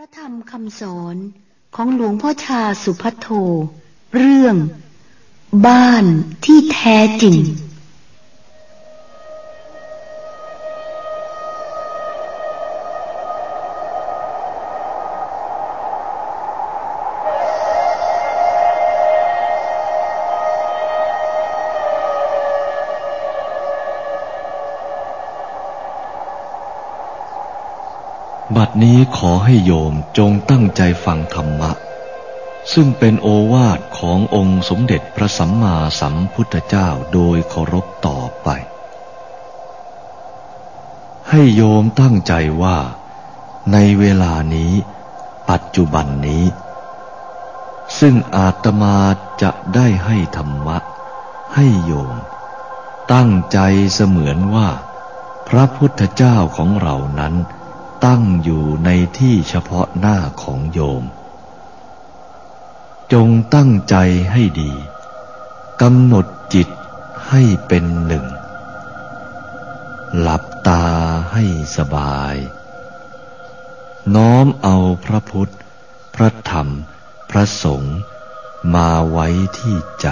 ระธรรมคำสอนของหลวงพ่อชาสุพัทโท เรื่อง บ้านที่แท้จริง นี้ขอให้โยมจงตั้งใจฟังธรรมะ ซึ่งเป็นโอวาทขององค์สมเด็จพระสัมมาสัมพุทธเจ้าโดยเคารพต่อไป ให้โยมตั้งใจว่า ในเวลานี้ ปัจจุบันนี้ ซึ่งอาตมาจะได้ให้ธรรมะ ให้โยม ตั้งใจเสมือนว่า พระพุทธเจ้าของเรานั้น ตั้งอยู่ในที่เฉพาะหน้าของโยม จงตั้งใจให้ดีกำหนดจิตให้เป็นหนึ่ง หลับตาให้สบาย น้อมเอาพระพุทธ พระธรรม พระสงฆ์มาไว้ที่ใจ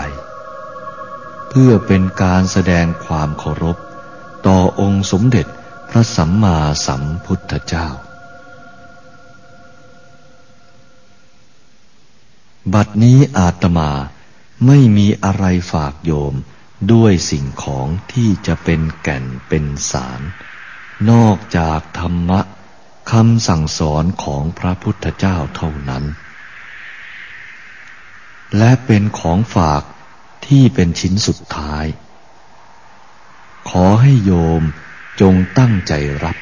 เพื่อเป็นการแสดงความเคารพ ต่อองค์สมเด็จ พระสัมมาสัมพุทธเจ้า บัดนี้อาตมาไม่มีอะไรฝากโยมด้วยสิ่งของที่จะเป็นแก่นเป็นสาร นอกจากธรรมะคำสั่งสอนของพระพุทธเจ้าเท่านั้น และเป็นของฝากที่เป็นชิ้นสุดท้าย ขอให้โยม จงตั้งใจรับ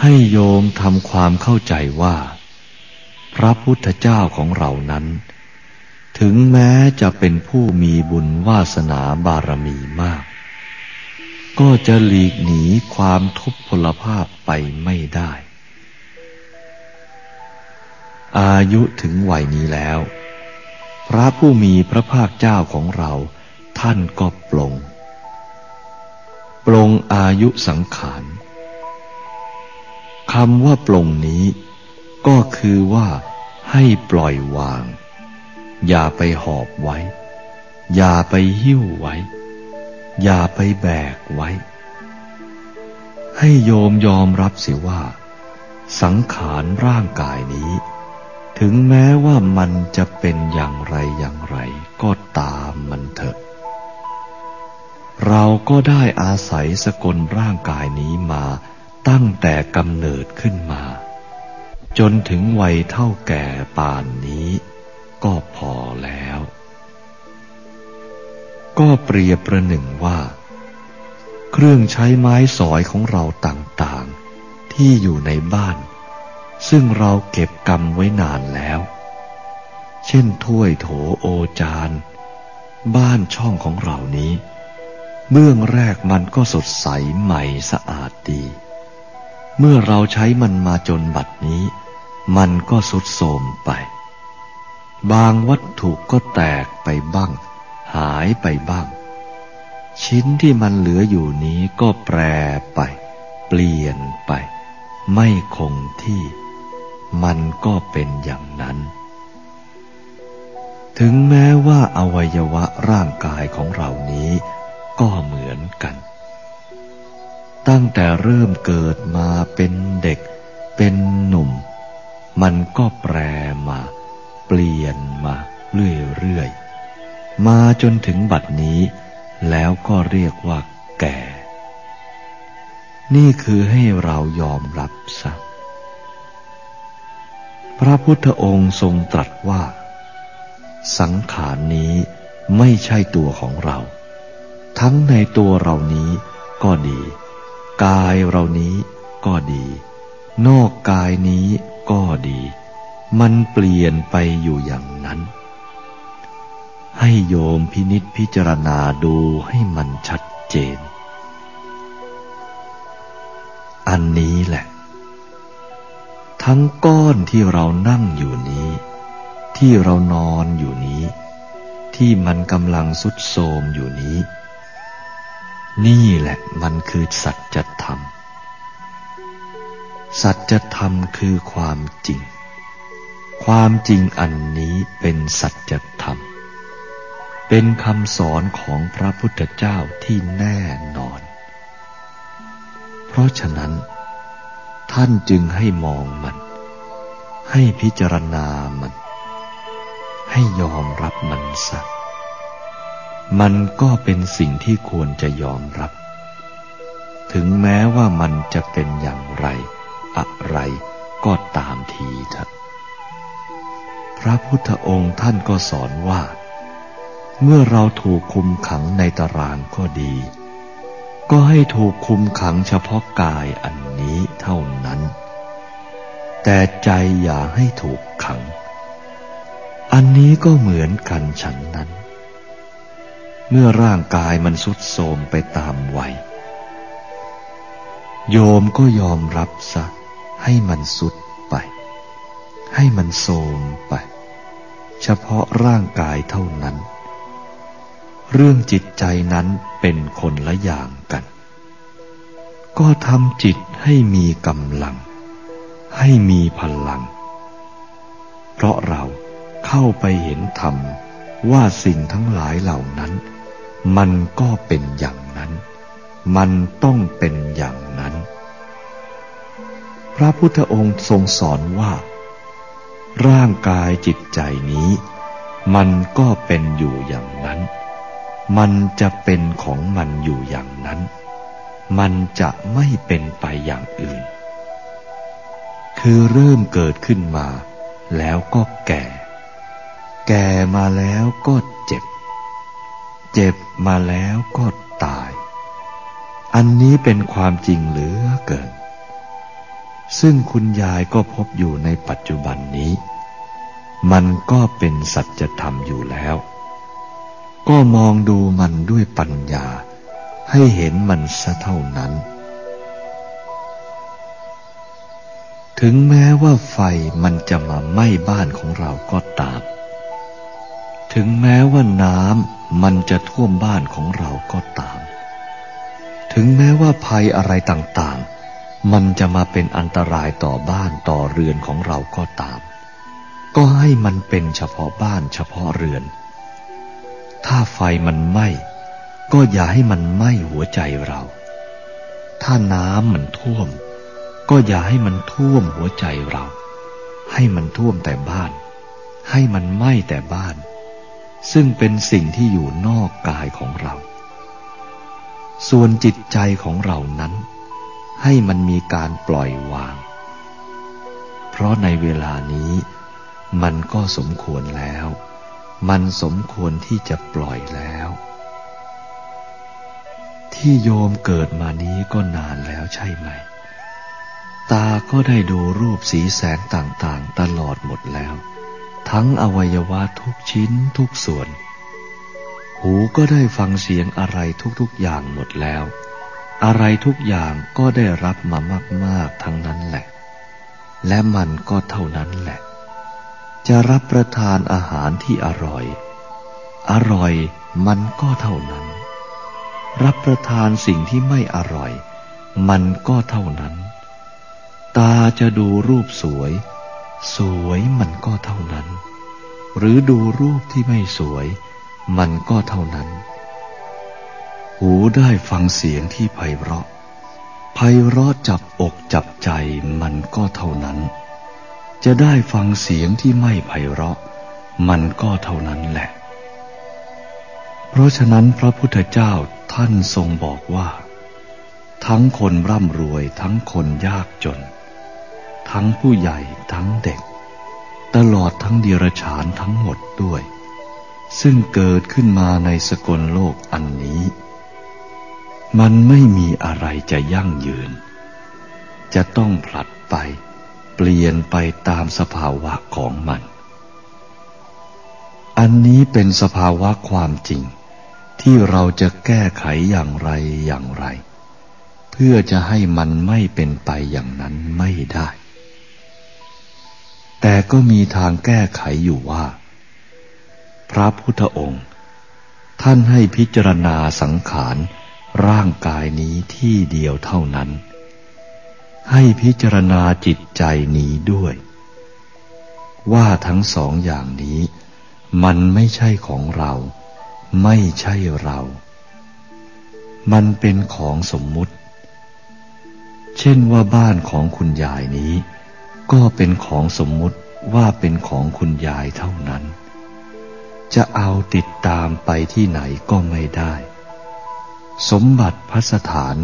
ให้โยมทำความเข้าใจว่า พระพุทธเจ้าของเรานั้น ถึงแม้จะเป็นผู้มีบุญวาสนาบารมีมาก ก็จะหลีกหนีความทุพพลภาพไปไม่ได้ อายุถึงวัยนี้แล้ว พระผู้มีพระภาคเจ้าของเราท่านก็ปลง ปลงอายุสังขารคำว่าปลงนี้ ก็คือว่าให้ปล่อยวาง อย่าไปหอบไว้ อย่าไปหิ้วไว้ อย่าไปแบกไว้ ให้โยมยอมรับเสียว่า สังขารร่างกายนี้ ถึงแม้ว่ามันจะเป็นอย่างไรอย่างไร ก็ตามมันเถอะ เราก็ได้อาศัยสกลร่างกายนี้มาตั้งแต่กำเนิดขึ้นมา จนถึงวัยเท่าแก่ป่านนี้ ก็พอแล้ว ก็เปรียบประหนึ่งว่า เครื่องใช้ไม้สอยของเราต่างๆ ที่อยู่ในบ้าน ซึ่งเราเก็บกรรมไว้นานแล้ว เช่นถ้วยโถโอจาน บ้านช่องของเรานี้ เบื้องแรกมันก็สดใสใหม่สะอาดดี เมื่อเราใช้มันมาจนบัดนี้ มันก็สุดโทมไป บางวัตถุก็แตกไปบ้าง หายไปบ้าง ชิ้นที่มันเหลืออยู่นี้ก็แปรไป เปลี่ยนไป ไม่คงที่ มันก็เป็นอย่างนั้น ถึงแม้ว่าอวัยวะร่างกายของเรานี้ ก็เหมือนกัน ตั้งแต่เริ่มเกิดมาเป็นเด็ก เป็นหนุ่ม มันก็แปรมา เปลี่ยนมาเรื่อยๆ มาจนถึงบัดนี้ แล้วก็เรียกว่าแก่ นี่คือให้เรายอมรับซะพระพุทธองค์ทรงตรัสว่า สังขารนี้ไม่ใช่ตัวของเรา ทั้งในตัวเรานี้ก็ดี กายเรานี้ก็ดี นอกกายนี้ก็ดี มันเปลี่ยนไปอยู่อย่างนั้น ให้โยมพินิษพิจารณาดูให้มันชัดเจน อันนี้แหละ ทั้งก้อนที่เรานั่งอยู่นี้ ที่เรานอนอยู่นี้ ที่มันกำลังสุดโทมอยู่นี้ นี่แหละมันคือสัจธรรม สัจธรรมคือความจริง ความจริงอันนี้เป็นสัจธรรม เป็นคำสอนของพระพุทธเจ้าที่แน่นอน เพราะฉะนั้น ท่านจึงให้มองมัน ให้พิจารณามัน ให้ยอมรับมันสัก มันก็เป็นสิ่งที่ควรจะยอมรับ ถึงแม้ว่ามันจะเป็นอย่างไร อะไรก็ตามทีเถอะพระพุทธองค์ท่านก็สอนว่า เมื่อเราถูกคุมขังในตารางก็ดี ก็ให้ถูกคุมขังเฉพาะกายอันนี้เท่านั้น แต่ใจอย่าให้ถูกขัง อันนี้ก็เหมือนกันฉันนั้น เมื่อร่างกายมันสุดโทมไปตามวัย โยมก็ยอมรับซะ ให้มันสุดไป ให้มันโทมไป เฉพาะร่างกายเท่านั้น เรื่องจิตใจนั้นเป็นคนละอย่างกัน ก็ทำจิตให้มีกำลัง ให้มีพลัง เพราะเราเข้าไปเห็นธรรมว่าสิ่งทั้งหลายเหล่านั้น มันก็เป็นอย่างนั้น มันต้องเป็นอย่างนั้น พระพุทธองค์ทรงสอนว่า ร่างกายจิตใจนี้ มันก็เป็นอยู่อย่างนั้น มันจะเป็นของมันอยู่อย่างนั้น มันจะไม่เป็นไปอย่างอื่น คือเริ่มเกิดขึ้นมา แล้วก็แก่ แก่มาแล้วก็เจ็บ เจ็บมาแล้วก็ตาย อันนี้เป็นความจริงเหลือเกิน ซึ่งคุณยายก็พบอยู่ในปัจจุบันนี้ มันก็เป็นสัจธรรมอยู่แล้ว ก็มองดูมันด้วยปัญญา ให้เห็นมันซะเท่านั้น ถึงแม้ว่าไฟมันจะมาไหม้บ้านของเราก็ตาม ถึงแม้ว่าน้ำ มันจะท่วมบ้านของเราก็ตาม ถึงแม้ว่าภัยอะไรต่างๆ มันจะมาเป็นอันตรายต่อบ้านต่อเรือนของเราก็ตาม ก็ให้มันเป็นเฉพาะบ้านเฉพาะเรือน ถ้าไฟมันไหม้ก็อย่าให้มันไหม้หัวใจเรา ถ้าน้ำมันท่วม ก็อย่าให้มันท่วมหัวใจเรา ให้มันท่วมแต่บ้าน ให้มันไหม้แต่บ้าน ซึ่งเป็นสิ่งที่อยู่นอกกายของเรา ส่วนจิตใจของเรานั้น ให้มันมีการปล่อยวาง เพราะในเวลานี้ มันก็สมควรแล้ว มันสมควรที่จะปล่อยแล้ว ที่โยมเกิดมานี้ก็นานแล้วใช่ไหม ตาก็ได้ดูรูปสีแสงต่างๆ ตลอดหมดแล้ว ทั้งอวัยวะทุกชิ้นทุกส่วน หูก็ได้ฟังเสียงอะไรทุกๆอย่างหมดแล้ว อะไรทุกอย่างก็ได้รับมามาก ๆ ทั้งนั้นแหละ และมันก็เท่านั้นแหละ จะรับประทานอาหารที่อร่อย อร่อยมันก็เท่านั้น รับประทานสิ่งที่ไม่อร่อย มันก็เท่านั้น ตาจะดูรูปสวย สวยมันก็เท่านั้น หรือดูรูปที่ไม่สวย มันก็เท่านั้น หูได้ฟังเสียงที่ไพเราะไพเราะจับอกจับใจมันก็เท่านั้น จะได้ฟังเสียงที่ไม่ไพเราะ มันก็เท่านั้นแหละ เพราะฉะนั้นพระพุทธเจ้าท่านทรงบอกว่า ทั้งคนร่ำรวยทั้งคนยากจน ทั้งผู้ใหญ่ทั้งเด็ก ตลอดทั้งเดียรฉานทั้งหมดด้วย ซึ่งเกิดขึ้นมาในสกลโลกอันนี้ มันไม่มีอะไรจะยั่งยืน จะต้องผลัดไป เปลี่ยนไปตามสภาวะของมัน อันนี้เป็นสภาวะความจริง ที่เราจะแก้ไขอย่างไรอย่างไร เพื่อจะให้มันไม่เป็นไปอย่างนั้นไม่ได้ แต่ก็มีทางแก้ไขอยู่ว่า พระพุทธองค์ ท่านให้พิจารณาสังขารร่างกายนี้ที่เดียวเท่านั้น ให้พิจารณาจิตใจนี้ด้วย ว่าทั้งสองอย่างนี้ มันไม่ใช่ของเรา ไม่ใช่เรา มันเป็นของสมมุติ เช่นว่าบ้านของคุณยายนี้ ก็เป็นของสมมุติว่าเป็นของคุณยายเท่านั้น จะเอาติดตามไปที่ไหนก็ไม่ได้ สมบัติพัสถาน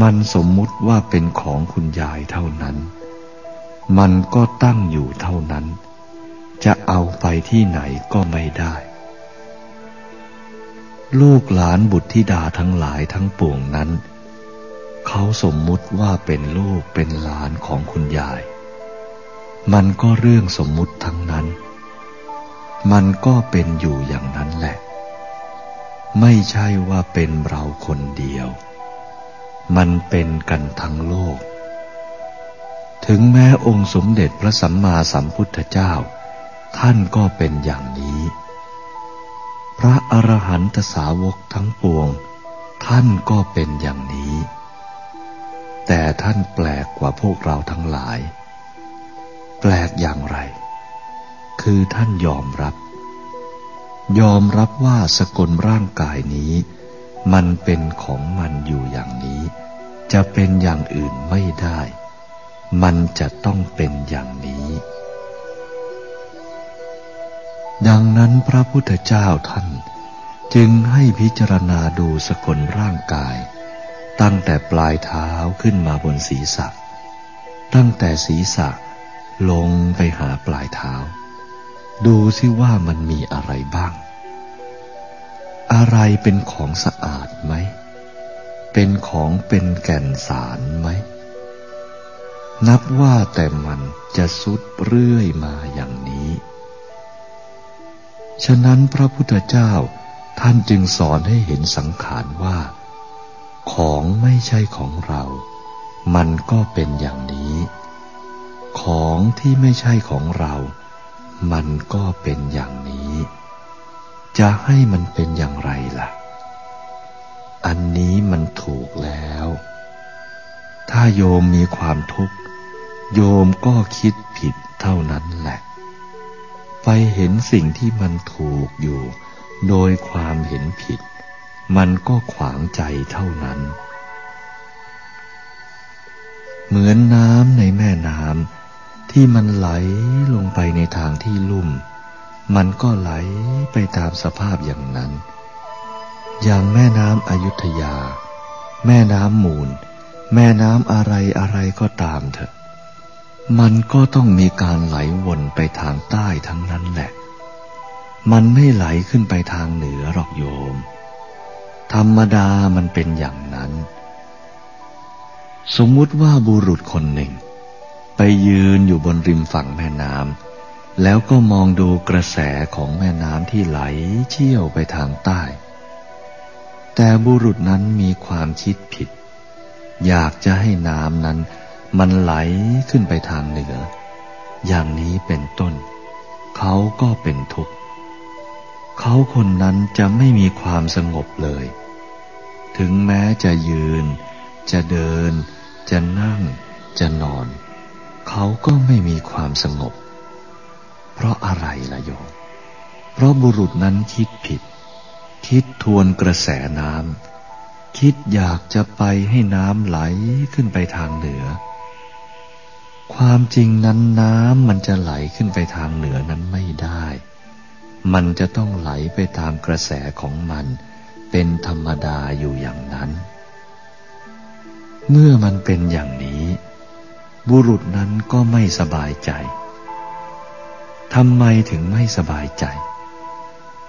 มันสมมุติว่าเป็นของคุณยายเท่านั้น มันก็ตั้งอยู่เท่านั้น จะเอาไปที่ไหนก็ไม่ได้ ลูกหลานบุตรธิดาทั้งหลายทั้งปวงนั้น เขาสมมุติว่าเป็นลูกเป็นหลานของคุณยาย มันก็เรื่องสมมุติทั้งนั้น มันก็เป็นอยู่อย่างนั้นแหละ ไม่ใช่ว่าเป็นเราคนเดียว มันเป็นกันทั้งโลก ถึงแม้องค์สมเด็จพระสัมมาสัมพุทธเจ้า ท่านก็เป็นอย่างนี้ พระอรหันตสาวกทั้งปวง ท่านก็เป็นอย่างนี้ แต่ท่านแปลกกว่าพวกเราทั้งหลาย แปลกอย่างไร คือท่านยอมรับ ยอมรับว่าสกลร่างกายนี้ มันเป็นของมันอยู่อย่างนี้ จะเป็นอย่างอื่นไม่ได้ มันจะต้องเป็นอย่างนี้ ดังนั้นพระพุทธเจ้าท่านจึงให้พิจารณาดูสกลร่างกาย ตั้งแต่ปลายเท้าขึ้นมาบนศีรษะ ตั้งแต่ศีรษะ ลงไปหาปลายเท้า ดูซิว่ามันมีอะไรบ้าง อะไรเป็นของสะอาดไหม เป็นของเป็นแก่นสารไหม นับว่าแต่มันจะสุดเรื่อยมาอย่างนี้ ฉะนั้นพระพุทธเจ้าท่านจึงสอนให้เห็นสังขารว่า ของไม่ใช่ของเรา มันก็เป็นอย่างนี้ ของที่ไม่ใช่ของเรา มันก็เป็นอย่างนี้ จะให้มันเป็นอย่างไรล่ะ อันนี้มันถูกแล้ว ถ้าโยมมีความทุกข์ โยมก็คิดผิดเท่านั้นแหละ ไปเห็นสิ่งที่มันถูกอยู่ โดยความเห็นผิด มันก็ขวางใจเท่านั้นเหมือนน้ำในแม่น้ำ ที่มันไหลลงไปในทางที่ลุ่ม มันก็ไหลไปตามสภาพอย่างนั้น อย่างแม่น้ำอยุธยา แม่น้ำมูล แม่น้ำอะไรอะไรก็ตามเถอะ มันก็ต้องมีการไหลวนไปทางใต้ทั้งนั้นแหละ มันไม่ไหลขึ้นไปทางเหนือหรอกโยม ธรรมดามันเป็นอย่างนั้น สมมุติว่าบุรุษคนหนึ่ง ไปยืนอยู่บนริมฝั่งแม่น้ำแล้วก็มองดูกระแสของแม่น้ำที่ไหลเชี่ยวไปทางใต้ แต่บุรุษนั้นมีความคิดผิด อยากจะให้น้ำนั้น มันไหลขึ้นไปทางเหนือ อย่างนี้เป็นต้น เขาก็เป็นทุกข์เขาคนนั้นจะไม่มีความสงบเลย ถึงแม้จะยืน จะเดิน จะนั่ง จะนอน เขาก็ไม่มีความสงบ เพราะอะไรล่ะโยม เพราะบุรุษนั้นคิดผิด คิดทวนกระแสน้ำคิดอยากจะไปให้น้ำไหลขึ้นไปทางเหนือ ความจริงนั้นน้ำมันจะไหลขึ้นไปทางเหนือนั้นไม่ได้ มันจะต้องไหลไปตามกระแสของมัน เป็นธรรมดาอยู่อย่างนั้น เมื่อมันเป็นอย่างนี้ บุรุษนั้นก็ไม่สบายใจ ทำไมถึงไม่สบายใจ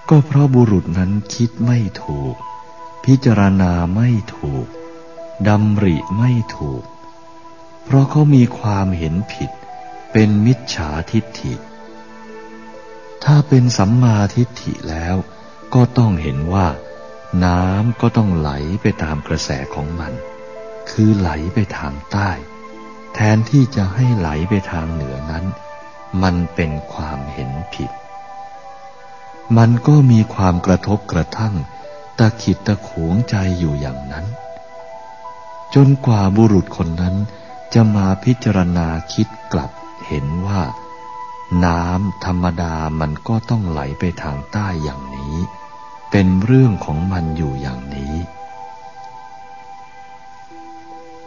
ก็เพราะบุรุษนั้นคิดไม่ถูก พิจารณาไม่ถูกดำริไม่ถูก เพราะเขามีความเห็นผิด เป็นมิจฉาทิฏฐิ ถ้าเป็นสัมมาทิฏฐิแล้ว ก็ต้องเห็นว่า น้ำก็ต้องไหลไปตามกระแสของมัน คือไหลไปทางใต้ แทนที่จะให้ไหลไปทางเหนือนั้น มันเป็นความเห็นผิด มันก็มีความกระทบกระทั่ง ตะขิดตะขวงใจอยู่อย่างนั้น จนกว่าบุรุษคนนั้นจะมาพิจารณาคิดกลับเห็นว่า น้ำธรรมดามันก็ต้องไหลไปทางใต้อย่างนี้ เป็นเรื่องของมันอยู่อย่างนี้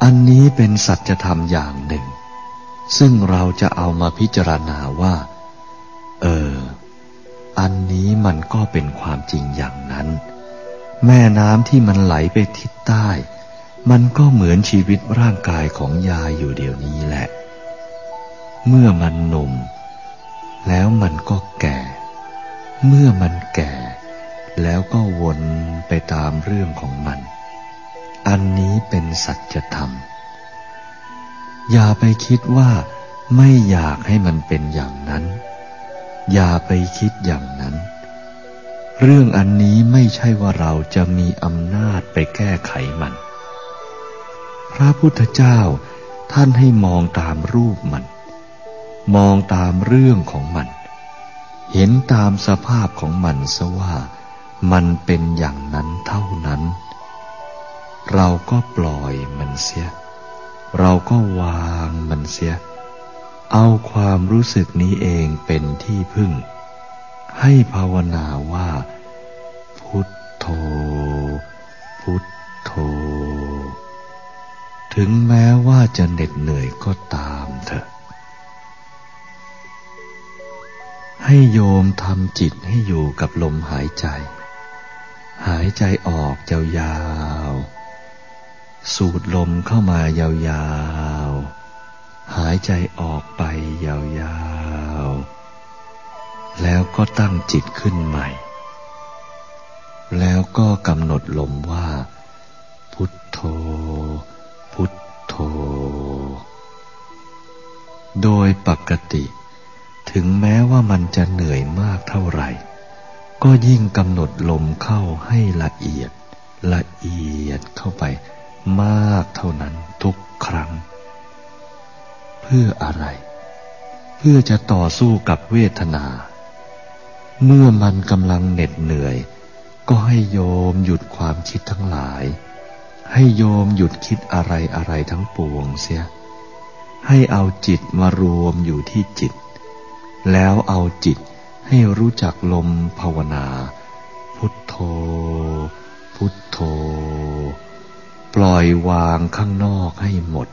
อันนี้เป็นสัจธรรมอย่างหนึ่ง ซึ่งเราจะเอามาพิจารณาว่า เออ อันนี้มันก็เป็นความจริงอย่างนั้น แม่น้ำที่มันไหลไปทิศใต้ มันก็เหมือนชีวิตร่างกายของยายอยู่เดี๋ยวนี้แหละ เมื่อมันหนุ่ม แล้วมันก็แก่ เมื่อมันแก่ แล้วก็วนไปตามเรื่องของมัน อันนี้เป็นสัจธรรม อย่าไปคิดว่าไม่อยากให้มันเป็นอย่างนั้น อย่าไปคิดอย่างนั้น เรื่องอันนี้ไม่ใช่ว่าเราจะมีอำนาจไปแก้ไขมัน พระพุทธเจ้าท่านให้มองตามรูปมัน มองตามเรื่องของมัน เห็นตามสภาพของมันซะว่ามันเป็นอย่างนั้นเท่านั้น เราก็ปล่อยมันเสีย เราก็วางมันเสีย เอาความรู้สึกนี้เองเป็นที่พึ่ง ให้ภาวนาว่า พุทโธ พุทโธ ถึงแม้ว่าจะเหน็ดเหนื่อยก็ตามเถอะ ให้โยมทำจิตให้อยู่กับลมหายใจหายใจออกยาวๆ สูดลมเข้ามายาวๆ หายใจออกไปยาวๆ แล้วก็ตั้งจิตขึ้นใหม่ แล้วก็กำหนดลมว่า พุทโธ พุทโธ โดยปกติ ถึงแม้ว่ามันจะเหนื่อยมากเท่าไหร่ ก็ยิ่งกำหนดลมเข้าให้ละเอียดละเอียดเข้าไป มากเท่านั้นทุกครั้ง เพื่ออะไร เพื่อจะต่อสู้กับเวทนา เมื่อมันกำลังเหน็ดเหนื่อย ก็ให้โยมหยุดความคิดทั้งหลาย ให้โยมหยุดคิดอะไรอะไรทั้งปวงเสีย ให้เอาจิตมารวมอยู่ที่จิต แล้วเอาจิตให้รู้จักลมภาวนา พุทโธ พุทโธ ปล่อยวางข้างนอกให้หมด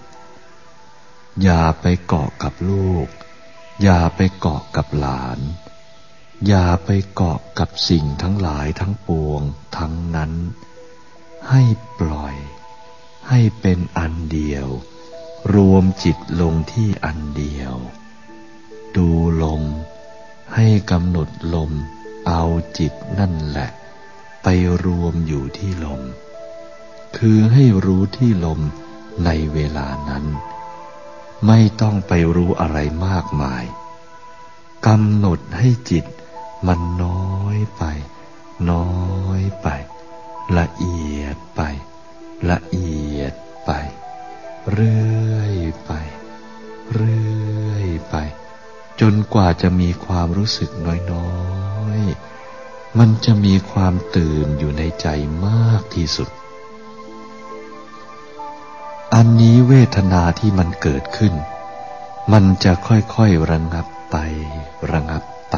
อย่าไปเกาะกับลูก อย่าไปเกาะกับหลาน อย่าไปเกาะกับสิ่งทั้งหลายทั้งปวงทั้งนั้น ให้ปล่อย ให้เป็นอันเดียว รวมจิตลงที่อันเดียว ดูลม ให้กำหนดลม เอาจิตนั่นแหละ ไปรวมอยู่ที่ลม คือให้รู้ที่ลมในเวลานั้น ไม่ต้องไปรู้อะไรมากมายกำหนดให้จิตมันน้อยไป น้อยไป ละเอียดไป ละเอียดไป เรื่อยไป เรื่อยไป จนกว่าจะมีความรู้สึกน้อยๆ มันจะมีความตื่นอยู่ในใจมากที่สุด อันนี้เวทนาที่มันเกิดขึ้น มันจะค่อยๆระงับไประงับไป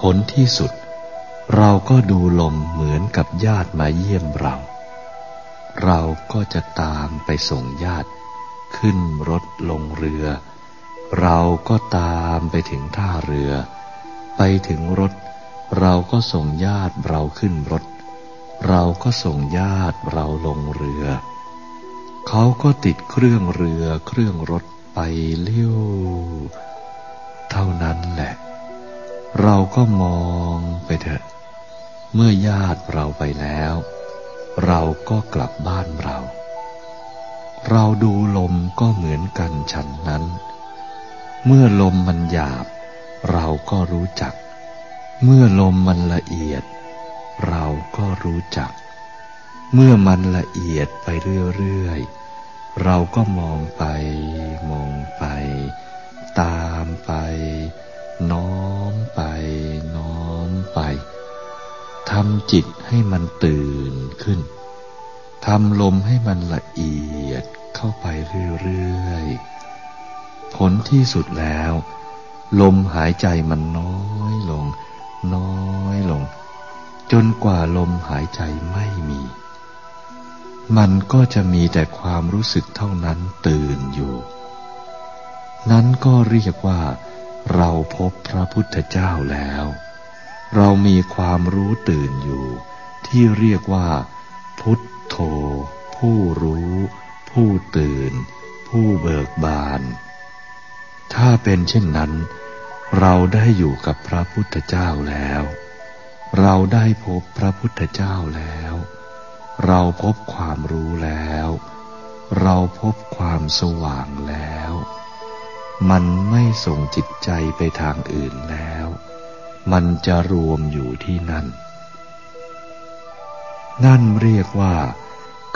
ผลที่สุด เราก็ดูลมเหมือนกับญาติมาเยี่ยมเรา เราก็จะตามไปส่งญาติ ขึ้นรถลงเรือ เราก็ตามไปถึงท่าเรือ ไปถึงรถ เราก็ส่งญาติเราขึ้นรถ เราก็ส่งญาติเราลงเรือ เขาก็ติดเครื่องเรือเครื่องรถไปเลี้ยวเท่านั้นแหละ เราก็มองไปเถอะ เมื่อญาติเราไปแล้ว เราก็กลับบ้านเรา เราดูลมก็เหมือนกันฉันนั้น เมื่อลมมันหยาบ เราก็รู้จัก เมื่อลมมันละเอียด เราก็รู้จัก เมื่อมันละเอียดไปเรื่อยๆ เราก็มองไป มองไป ตามไป น้อมไป น้อมไปทำจิตให้มันตื่นขึ้นทำลมให้มันละเอียดเข้าไปเรื่อยๆ ผลที่สุดแล้ว ลมหายใจมันน้อยลง น้อยลง จนกว่าลมหายใจไม่มี มันก็จะมีแต่ความรู้สึกเท่านั้นตื่นอยู่ นั้นก็เรียกว่า เราพบพระพุทธเจ้าแล้ว เรามีความรู้ตื่นอยู่ ที่เรียกว่า พุทโธ ผู้รู้ ผู้ตื่น ผู้เบิกบาน ถ้าเป็นเช่นนั้น เราได้อยู่กับพระพุทธเจ้าแล้ว เราได้พบพระพุทธเจ้าแล้ว เราพบความรู้แล้ว เราพบความสว่างแล้ว มันไม่ส่งจิตใจไปทางอื่นแล้ว มันจะรวมอยู่ที่นั่น นั่นเรียกว่า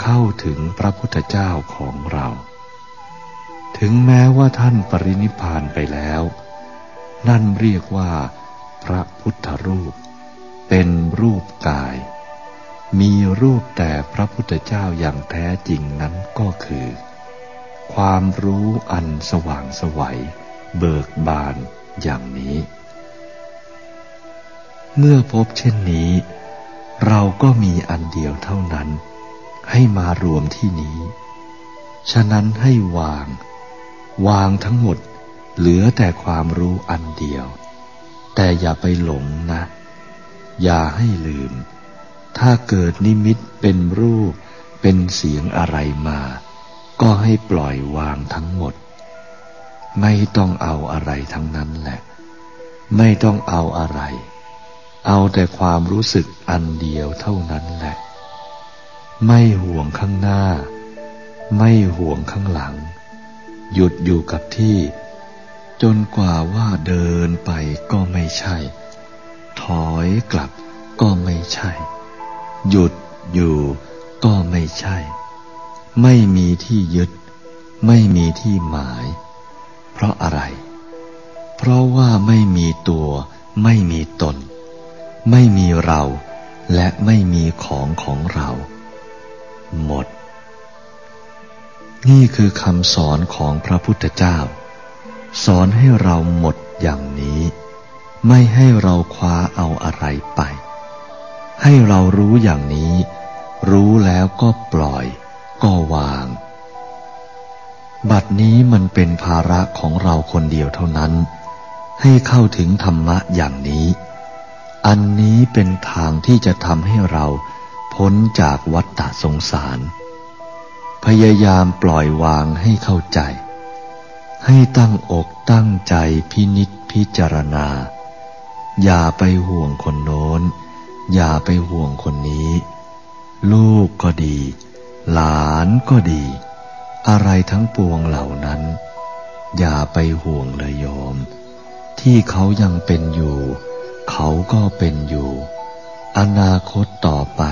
เข้าถึงพระพุทธเจ้าของเรา ถึงแม้ว่าท่านปรินิพานไปแล้ว นั่นเรียกว่า พระพุทธรูป เป็นรูปกาย มีรูปแต่พระพุทธเจ้าอย่างแท้จริงนั้นก็คือ ความรู้อันสว่างสวัย เบิกบานอย่างนี้ เมื่อพบเช่นนี้ เราก็มีอันเดียวเท่านั้น ให้มารวมที่นี้ ฉะนั้นให้วาง วางทั้งหมดเหลือแต่ความรู้อันเดียว แต่อย่าไปหลงนะ อย่าให้ลืม ถ้าเกิดนิมิตเป็นรูป เป็นเสียงอะไรมา ก็ให้ปล่อยวางทั้งหมด ไม่ต้องเอาอะไรทั้งนั้นแหละ ไม่ต้องเอาอะไร เอาแต่ความรู้สึกอันเดียวเท่านั้นแหละ ไม่ห่วงข้างหน้า ไม่ห่วงข้างหลัง หยุดอยู่กับที่ จนกว่าว่าเดินไปก็ไม่ใช่ ถอยกลับก็ไม่ใช่ หยุดอยู่ก็ไม่ใช่ ไม่มีที่ยึด ไม่มีที่หมาย เพราะอะไร เพราะว่าไม่มีตัว ไม่มีตน ไม่มีเรา และไม่มีของของเรา หมด นี่คือคำสอนของพระพุทธเจ้า สอนให้เราหมดอย่างนี้ ไม่ให้เราคว้าเอาอะไรไป ให้เรารู้อย่างนี้ รู้แล้วก็ปล่อย ก็วาง บัดนี้มันเป็นภาระของเราคนเดียวเท่านั้น ให้เข้าถึงธรรมะอย่างนี้ อันนี้เป็นทางที่จะทำให้เราพ้นจากวัฏฏะสงสาร พยายามปล่อยวางให้เข้าใจ ให้ตั้งอกตั้งใจพินิจพิจารณา อย่าไปห่วงคนโน้น อย่าไปห่วงคนนี้ ลูกก็ดี หลานก็ดี อะไรทั้งปวงเหล่านั้น อย่าไปห่วงเลยโยม ที่เขายังเป็นอยู่ เขาก็เป็นอยู่ อนาคตต่อไป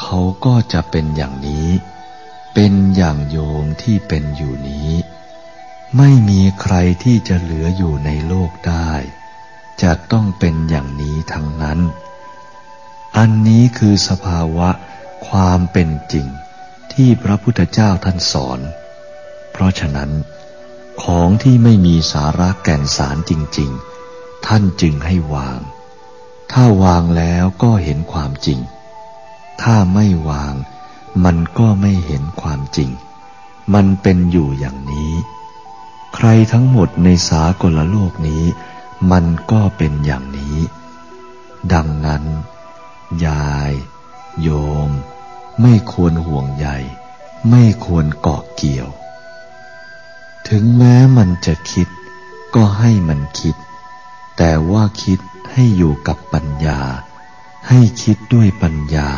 เขาก็จะเป็นอย่างนี้ เป็นอย่างโยมที่เป็นอยู่นี้ ไม่มีใครที่จะเหลืออยู่ในโลกได้ จะต้องเป็นอย่างนี้ทั้งนั้น อันนี้คือสภาวะความเป็นจริงที่พระพุทธเจ้าท่านสอน เพราะฉะนั้น ของที่ไม่มีสาระแก่นสารจริง ๆ ท่านจึงให้วาง ถ้าวางแล้วก็เห็นความจริง ถ้าไม่วาง มันก็ไม่เห็นความจริง มันเป็นอยู่อย่างนี้ ใครทั้งหมดในสากลโลกนี้ มันก็เป็นอย่างนี้ ดังนั้น ยาย โยม ไม่ควรห่วงใย ไม่ควรเกาะเกี่ยว ถึงแม้มันจะคิด ก็ให้มันคิด แต่ว่าคิดให้อยู่กับปัญญา ให้คิดด้วยปัญญา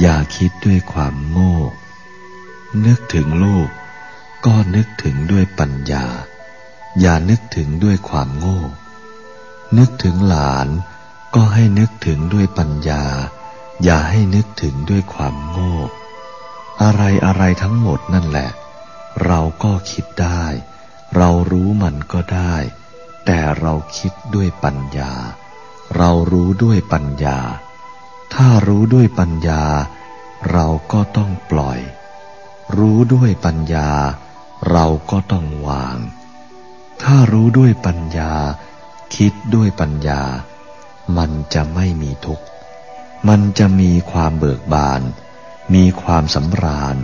อย่าคิดด้วยความโง่ นึกถึงลูก ก็นึกถึงด้วยปัญญา อย่านึกถึงด้วยความโง่ นึกถึงหลาน ก็ให้นึกถึงด้วยปัญญา อย่าให้นึกถึงด้วยความโง่ อะไรอะไรทั้งหมดนั่นแหละ เราก็คิดได้ เรารู้มันก็ได้ แต่เราคิดด้วยปัญญา เรารู้ด้วยปัญญา ถ้ารู้ด้วยปัญญา เราก็ต้องปล่อย รู้ด้วยปัญญา เราก็ต้องวาง ถ้ารู้ด้วยปัญญา คิดด้วยปัญญา มันจะไม่มีทุกข์ มันจะมีความเบิกบาน มีความสำราญ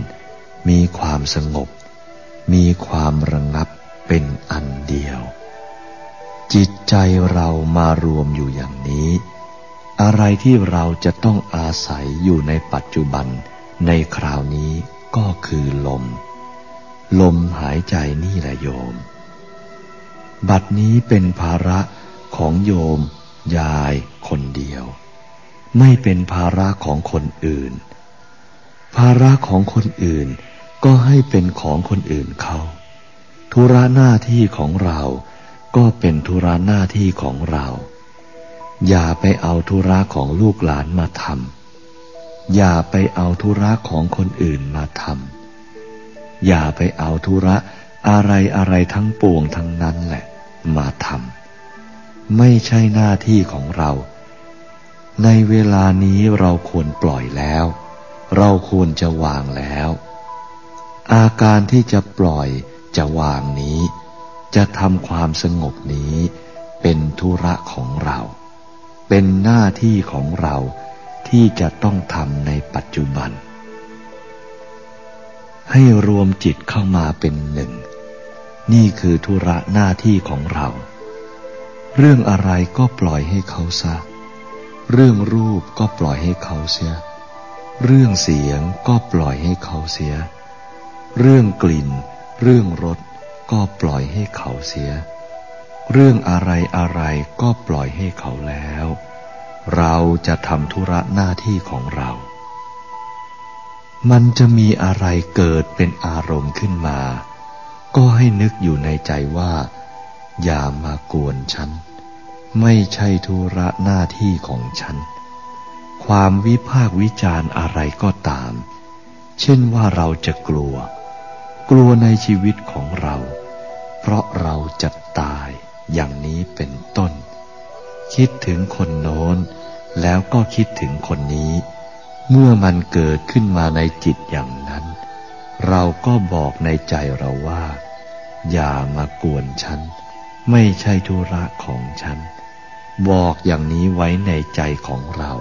มีความสงบ มีความระงับเป็นอันเดียว จิตใจเรามารวมอยู่อย่างนี้ อะไรที่เราจะต้องอาศัยอยู่ในปัจจุบันในคราวนี้ก็คือลม ลมหายใจนี่แหละโยม บัดนี้เป็นภาระของโยม ยายคนเดียว ไม่เป็นภาระของคนอื่น ภาระของคนอื่นก็ให้เป็นของคนอื่นเขาธุระหน้าที่ของเราก็เป็นธุระหน้าที่ของเรา อย่าไปเอาธุระของลูกหลานมาทำอย่าไปเอาธุระของคนอื่นมาทำอย่าไปเอาธุระอะไรอะไรทั้งปวงทั้งนั้นแหละ มาทำ ไม่ใช่หน้าที่ของเรา ในเวลานี้เราควรปล่อยแล้ว เราควรจะวางแล้ว อาการที่จะปล่อยจะวางนี้ จะทำความสงบนี้ เป็นธุระของเรา เป็นหน้าที่ของเราที่จะต้องทำในปัจจุบัน ให้รวมจิตเข้ามาเป็นหนึ่ง นี่คือธุระหน้าที่ของเรา เรื่องอะไรก็ปล่อยให้เขาซะ เรื่องรูปก็ปล่อยให้เขาเสีย เรื่องเสียงก็ปล่อยให้เขาเสีย เรื่องกลิ่น เรื่องรถก็ปล่อยให้เขาเสีย เรื่องอะไรอะไรก็ปล่อยให้เขาแล้ว เราจะทำธุระหน้าที่ของเรา มันจะมีอะไรเกิดเป็นอารมณ์ขึ้นมา ก็ให้นึกอยู่ในใจว่า อย่ามากวนฉัน ไม่ใช่ธุระหน้าที่ของฉัน ความวิพากวิจารณ์อะไรก็ตาม เช่นว่าเราจะกลัว กลัวในชีวิตของเรา เพราะเราจะตายอย่างนี้เป็นต้น คิดถึงคนโน้น แล้วก็คิดถึงคนนี้ เมื่อมันเกิดขึ้นมาในจิตอย่างนั้น เราก็บอกในใจเราว่า อย่ามากวนฉัน ไม่ใช่ธุระของฉัน บอกอย่างนี้ไว้ในใจของเรา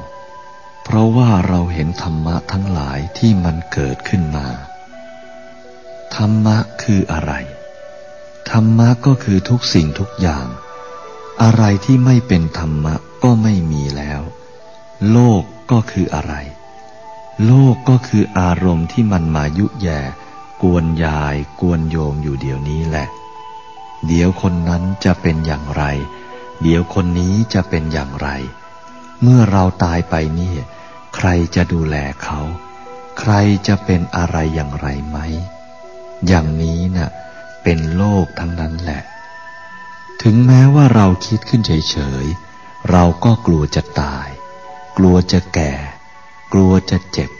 เพราะว่าเราเห็นธรรมะทั้งหลายที่มันเกิดขึ้นมา ธรรมะคืออะไร ธรรมะก็คือทุกสิ่งทุกอย่าง อะไรที่ไม่เป็นธรรมะก็ไม่มีแล้ว โลกก็คืออะไร โลกก็คืออารมณ์ที่มันมายุแย่ กวนยาย กวนโยมอยู่เดี๋ยวนี้แหละ เดี๋ยวคนนั้นจะเป็นอย่างไร เดี๋ยวคนนี้จะเป็นอย่างไร เมื่อเราตายไปนี่ใครจะดูแลเขา ใครจะเป็นอะไรอย่างไรไหม อย่างนี้นะ่ะเป็นโลกทั้งนั้นแหละ ถึงแม้ว่าเราคิดขึ้นเฉยๆ เราก็กลัวจะตาย กลัวจะแก่ กลัวจะเจ็บ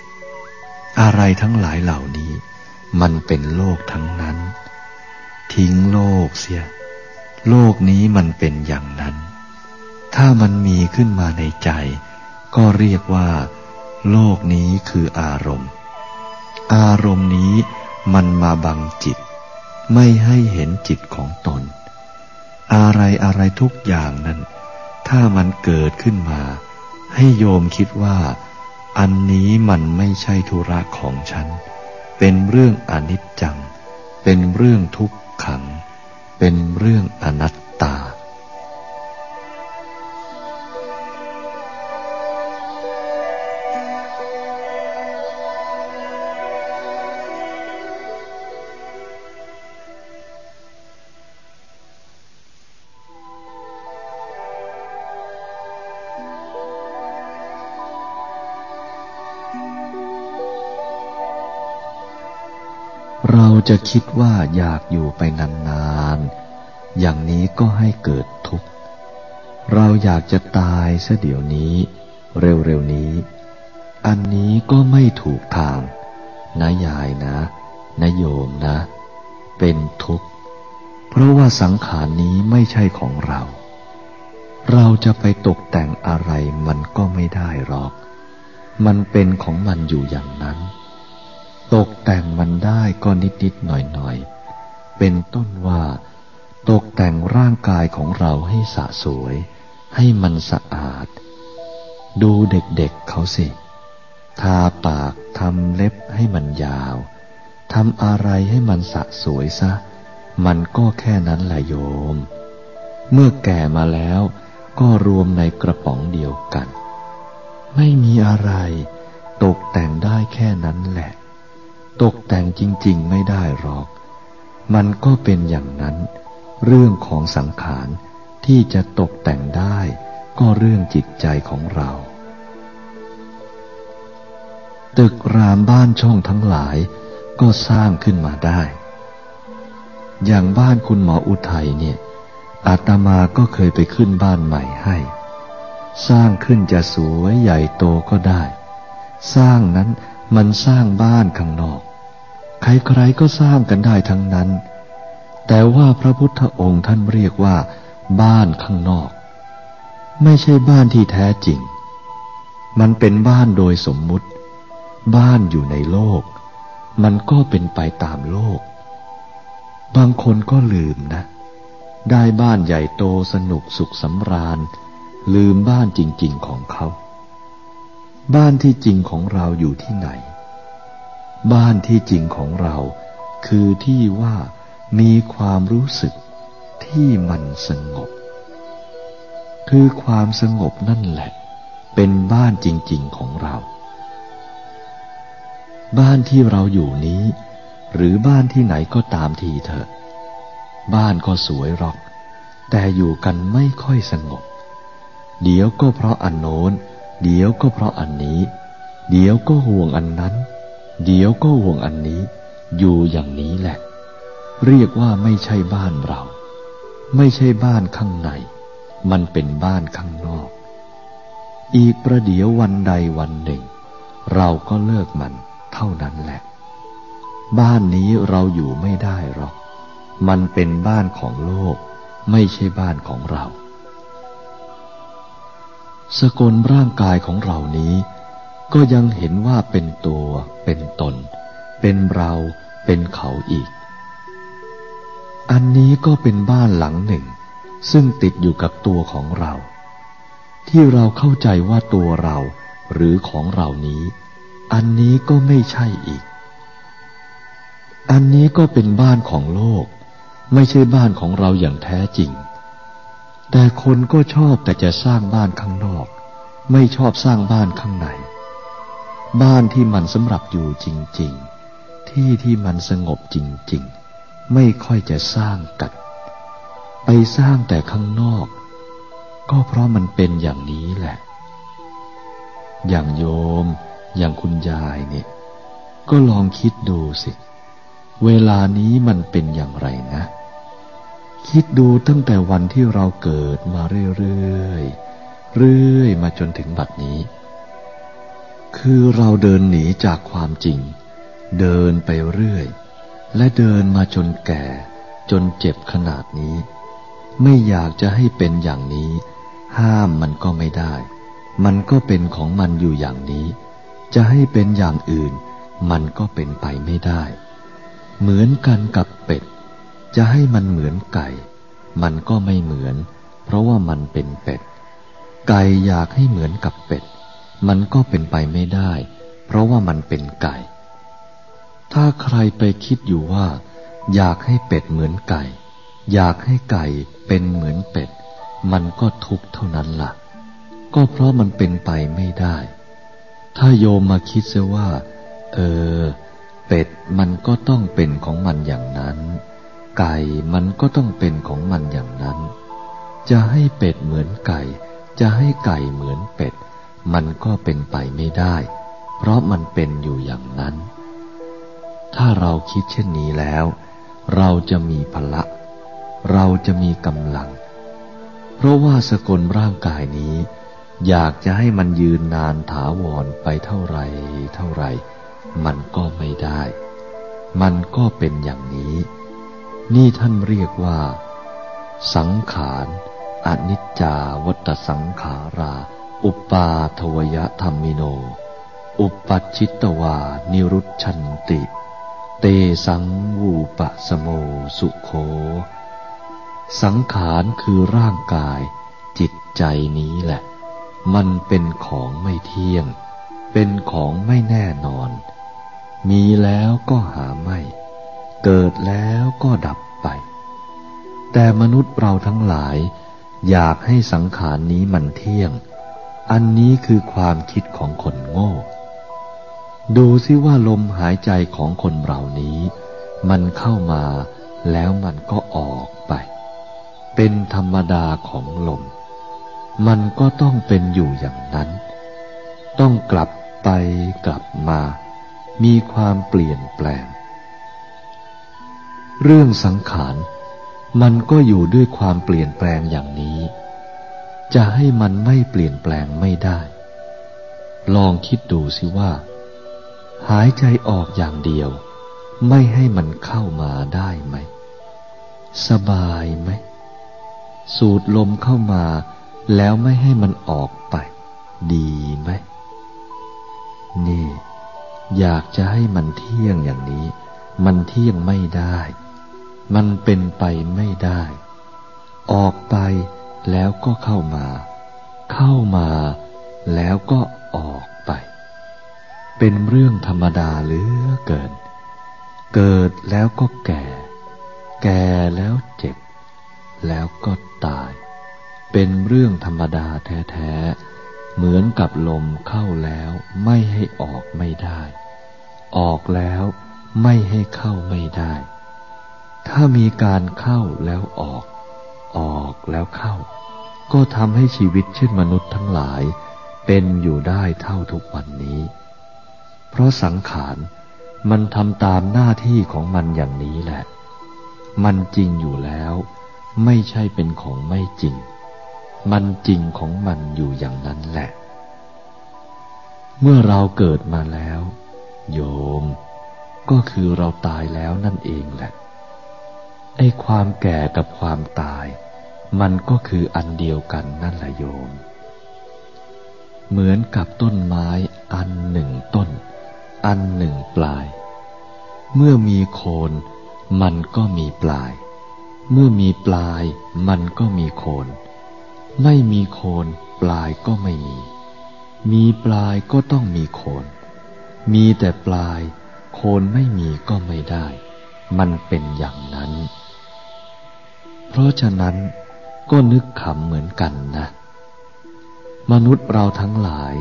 อะไรทั้งหลายเหล่านี้ มันเป็นโลกทั้งนั้น ทิ้งโลกเสีย โลกนี้มันเป็นอย่างนั้น ถ้ามันมีขึ้นมาในใจ ก็เรียกว่า โลกนี้คืออารมณ์ อารมณ์นี้มันมาบังจิต ไม่ให้เห็นจิตของตน อะไรอะไรทุกอย่างนั้น ถ้ามันเกิดขึ้นมา ให้โยมคิดว่า อันนี้มันไม่ใช่ธุระของฉัน เป็นเรื่องอนิจจัง เป็นเรื่องทุก ขัง เป็นเรื่องอนัตตา จะคิดว่าอยากอยู่ไปนานๆ อย่างนี้ก็ให้เกิดทุกข์ เราอยากจะตายซะเดี๋ยวนี้ เร็วๆนี้ อันนี้ก็ไม่ถูกทาง นะยายนะนะโยมนะ เป็นทุกข์ เพราะว่าสังขารนี้ไม่ใช่ของเรา เราจะไปตกแต่งอะไรมันก็ไม่ได้หรอก มันเป็นของมันอยู่อย่างนั้น ตกแต่งมันได้ก็นิดนิดหน่อยหน่อยเป็นต้นว่า ตกแต่งร่างกายของเราให้สะสวย ให้มันสะอาด ดูเด็กๆเเขาสิ ทาปากทำเล็บให้มันยาวทำอะไรให้มันสะสวยซะ มันก็แค่นั้นแหละโยม เมื่อแก่มาแล้วก็รวมในกระป๋องเดียวกัน ไม่มีอะไร ตกแต่งได้แค่นั้นแหละ ตกแต่งจริงๆไม่ได้หรอก มันก็เป็นอย่างนั้น เรื่องของสังขารที่จะตกแต่งได้ก็เรื่องจิตใจของเรา ตึกรามบ้านช่องทั้งหลายก็สร้างขึ้นมาได้ อย่างบ้านคุณหมออุทัยเนี่ยอาตมาก็เคยไปขึ้นบ้านใหม่ให้ สร้างขึ้นจะสวยใหญ่โตก็ได้ สร้างนั้นมันสร้างบ้านข้างนอก ใครๆก็สร้างกันได้ทั้งนั้น แต่ว่าพระพุทธองค์ท่านเรียกว่า บ้านข้างนอก ไม่ใช่บ้านที่แท้จริง มันเป็นบ้านโดยสมมุติ บ้านอยู่ในโลก มันก็เป็นไปตามโลก บางคนก็ลืมนะ ได้บ้านใหญ่โตสนุกสุขสำราญ ลืมบ้านจริง ๆของเขา บ้านที่จริงของเราอยู่ที่ไหน บ้านที่จริงของเรา คือที่ว่ามีความรู้สึกที่มันสงบ คือความสงบนั่นแหละ เป็นบ้านจริง ๆของเรา บ้านที่เราอยู่นี้ หรือบ้านที่ไหนก็ตามทีเถอะ บ้านก็สวยหรอก แต่อยู่กันไม่ค่อยสงบ เดี๋ยวก็เพราะอันโน้น เดี๋ยวก็เพราะอันนี้ เดี๋ยวก็ห่วงอันนั้น เดี๋ยวก็ห่วงอันนี้ อยู่อย่างนี้แหละ เรียกว่าไม่ใช่บ้านเรา ไม่ใช่บ้านข้างใน มันเป็นบ้านข้างนอก อีกประเดี๋ยววันใดวันหนึ่ง เราก็เลิกมันเท่านั้นแหละ บ้านนี้เราอยู่ไม่ได้หรอก มันเป็นบ้านของโลก ไม่ใช่บ้านของเรา สกลร่างกายของเรานี้ ก็ยังเห็นว่าเป็นตัว เป็นตน เป็นเรา เป็นเขาอีก อันนี้ก็เป็นบ้านหลังหนึ่ง ซึ่งติดอยู่กับตัวของเรา ที่เราเข้าใจว่าตัวเราหรือของเรานี้ อันนี้ก็ไม่ใช่อีก อันนี้ก็เป็นบ้านของโลก ไม่ใช่บ้านของเราอย่างแท้จริง แต่คนก็ชอบแต่จะสร้างบ้านข้างนอก ไม่ชอบสร้างบ้านข้างใน บ้านที่มันสำหรับอยู่จริง ๆ ที่ที่มันสงบจริง ๆ ไม่ค่อยจะสร้างกัน ไปสร้างแต่ข้างนอก ก็เพราะมันเป็นอย่างนี้แหละ อย่างโยม อย่างคุณยายเนี่ย ก็ลองคิดดูสิ เวลานี้มันเป็นอย่างไรนะ คิดดูตั้งแต่วันที่เราเกิดมาเรื่อยๆ เรื่อยมาจนถึงบัดนี้ คือเราเดินหนีจากความจริง เดินไปเรื่อย และเดินมาจนแก่ จนเจ็บขนาดนี้ ไม่อยากจะให้เป็นอย่างนี้ ห้ามมันก็ไม่ได้ มันก็เป็นของมันอยู่อย่างนี้ จะให้เป็นอย่างอื่น มันก็เป็นไปไม่ได้ เหมือนกันกับเป็ด จะให้มันเหมือนไก่ มันก็ไม่เหมือน เพราะว่ามันเป็นเป็ด ไก่อยากให้เหมือนกับเป็ด มันก็เป็นไปไม่ได้ เพราะว่ามันเป็นไก่ ถ้าใครไปคิดอยู่ว่า อยากให้เป็ดเหมือนไก่ อยากให้ไก่เป็นเหมือนเป็ด มันก็ทุกเท่านั้นละ่ะ ก็เพราะมันเป็นไปไม่ได้ ถ้าโยมมาคิดเสียว่า เออ เป็ดมันก็ต้องเป็นของมันอย่างนั้น ไก่มันก็ต้องเป็นของมันอย่างนั้น จะให้เป็ดเหมือนไก่ จะให้ไก่เหมือนเป็ด มันก็เป็นไปไม่ได้ เพราะมันเป็นอยู่อย่างนั้น ถ้าเราคิดเช่นนี้แล้ว เราจะมีพละ เราจะมีกำลัง เพราะว่าสกลร่างกายนี้ อยากจะให้มันยืนนานถาวรไปเท่าไรเท่าไร มันก็ไม่ได้ มันก็เป็นอย่างนี้ นี่ท่านเรียกว่า สังขารอนิจจาวัตสังขารา อุปาทวยธรรมิโน อุปัชิตวานิรุชันติ เตสังวูปะสโมสุโค สังขารคือร่างกายจิตใจนี้แหละ มันเป็นของไม่เที่ยง เป็นของไม่แน่นอน มีแล้วก็หาไม่ เกิดแล้วก็ดับไป แต่มนุษย์เราทั้งหลาย อยากให้สังขารนี้มันเที่ยง อันนี้คือความคิดของคนโง่ ดูซิว่าลมหายใจของคนเหล่านี้ มันเข้ามาแล้วมันก็ออกไป เป็นธรรมดาของลม มันก็ต้องเป็นอยู่อย่างนั้น ต้องกลับไปกลับมา มีความเปลี่ยนแปลง เรื่องสังขาร มันก็อยู่ด้วยความเปลี่ยนแปลงอย่างนี้ จะให้มันไม่เปลี่ยนแปลงไม่ได้ ลองคิดดูสิว่า หายใจออกอย่างเดียว ไม่ให้มันเข้ามาได้ไหม สบายไหม สูดลมเข้ามาแล้วไม่ให้มันออกไป ดีไหม นี่ อยากจะให้มันเที่ยงอย่างนี้ มันเที่ยงไม่ได้ มันเป็นไปไม่ได้ ออกไป แล้วก็เข้ามา เข้ามา แล้วก็ออกไป เป็นเรื่องธรรมดาเหลือเกิน เกิดแล้วก็แก่ แก่แล้วเจ็บ แล้วก็ตาย เป็นเรื่องธรรมดาแท้ๆ เหมือนกับลมเข้าแล้วไม่ให้ออกไม่ได้ ออกแล้วไม่ให้เข้าไม่ได้ ถ้ามีการเข้าแล้วออก ออกแล้วเข้า ก็ทำให้ชีวิตเช่นมนุษย์ทั้งหลาย เป็นอยู่ได้เท่าทุกวันนี้ เพราะสังขารมันทำตามหน้าที่ของมันอย่างนี้แหละ มันจริงอยู่แล้ว ไม่ใช่เป็นของไม่จริง มันจริงของมันอยู่อย่างนั้นแหละ เมื่อเราเกิดมาแล้ว โยม ก็คือเราตายแล้วนั่นเองแหละ ไอ้ความแก่กับความตาย มันก็คืออันเดียวกันนั่นแหละโยม เหมือนกับต้นไม้อันหนึ่งต้น อันหนึ่งปลาย เมื่อมีโคนมันก็มีปลาย เมื่อมีปลายมันก็มีโคน ไม่มีโคนปลายก็ไม่มี มีปลายก็ต้องมีโคน มีแต่ปลาย โคนไม่มีก็ไม่ได้ มันเป็นอย่างนั้น เพราะฉะนั้นก็นึกขำเหมือนกันนะ มนุษย์เราทั้งหลาย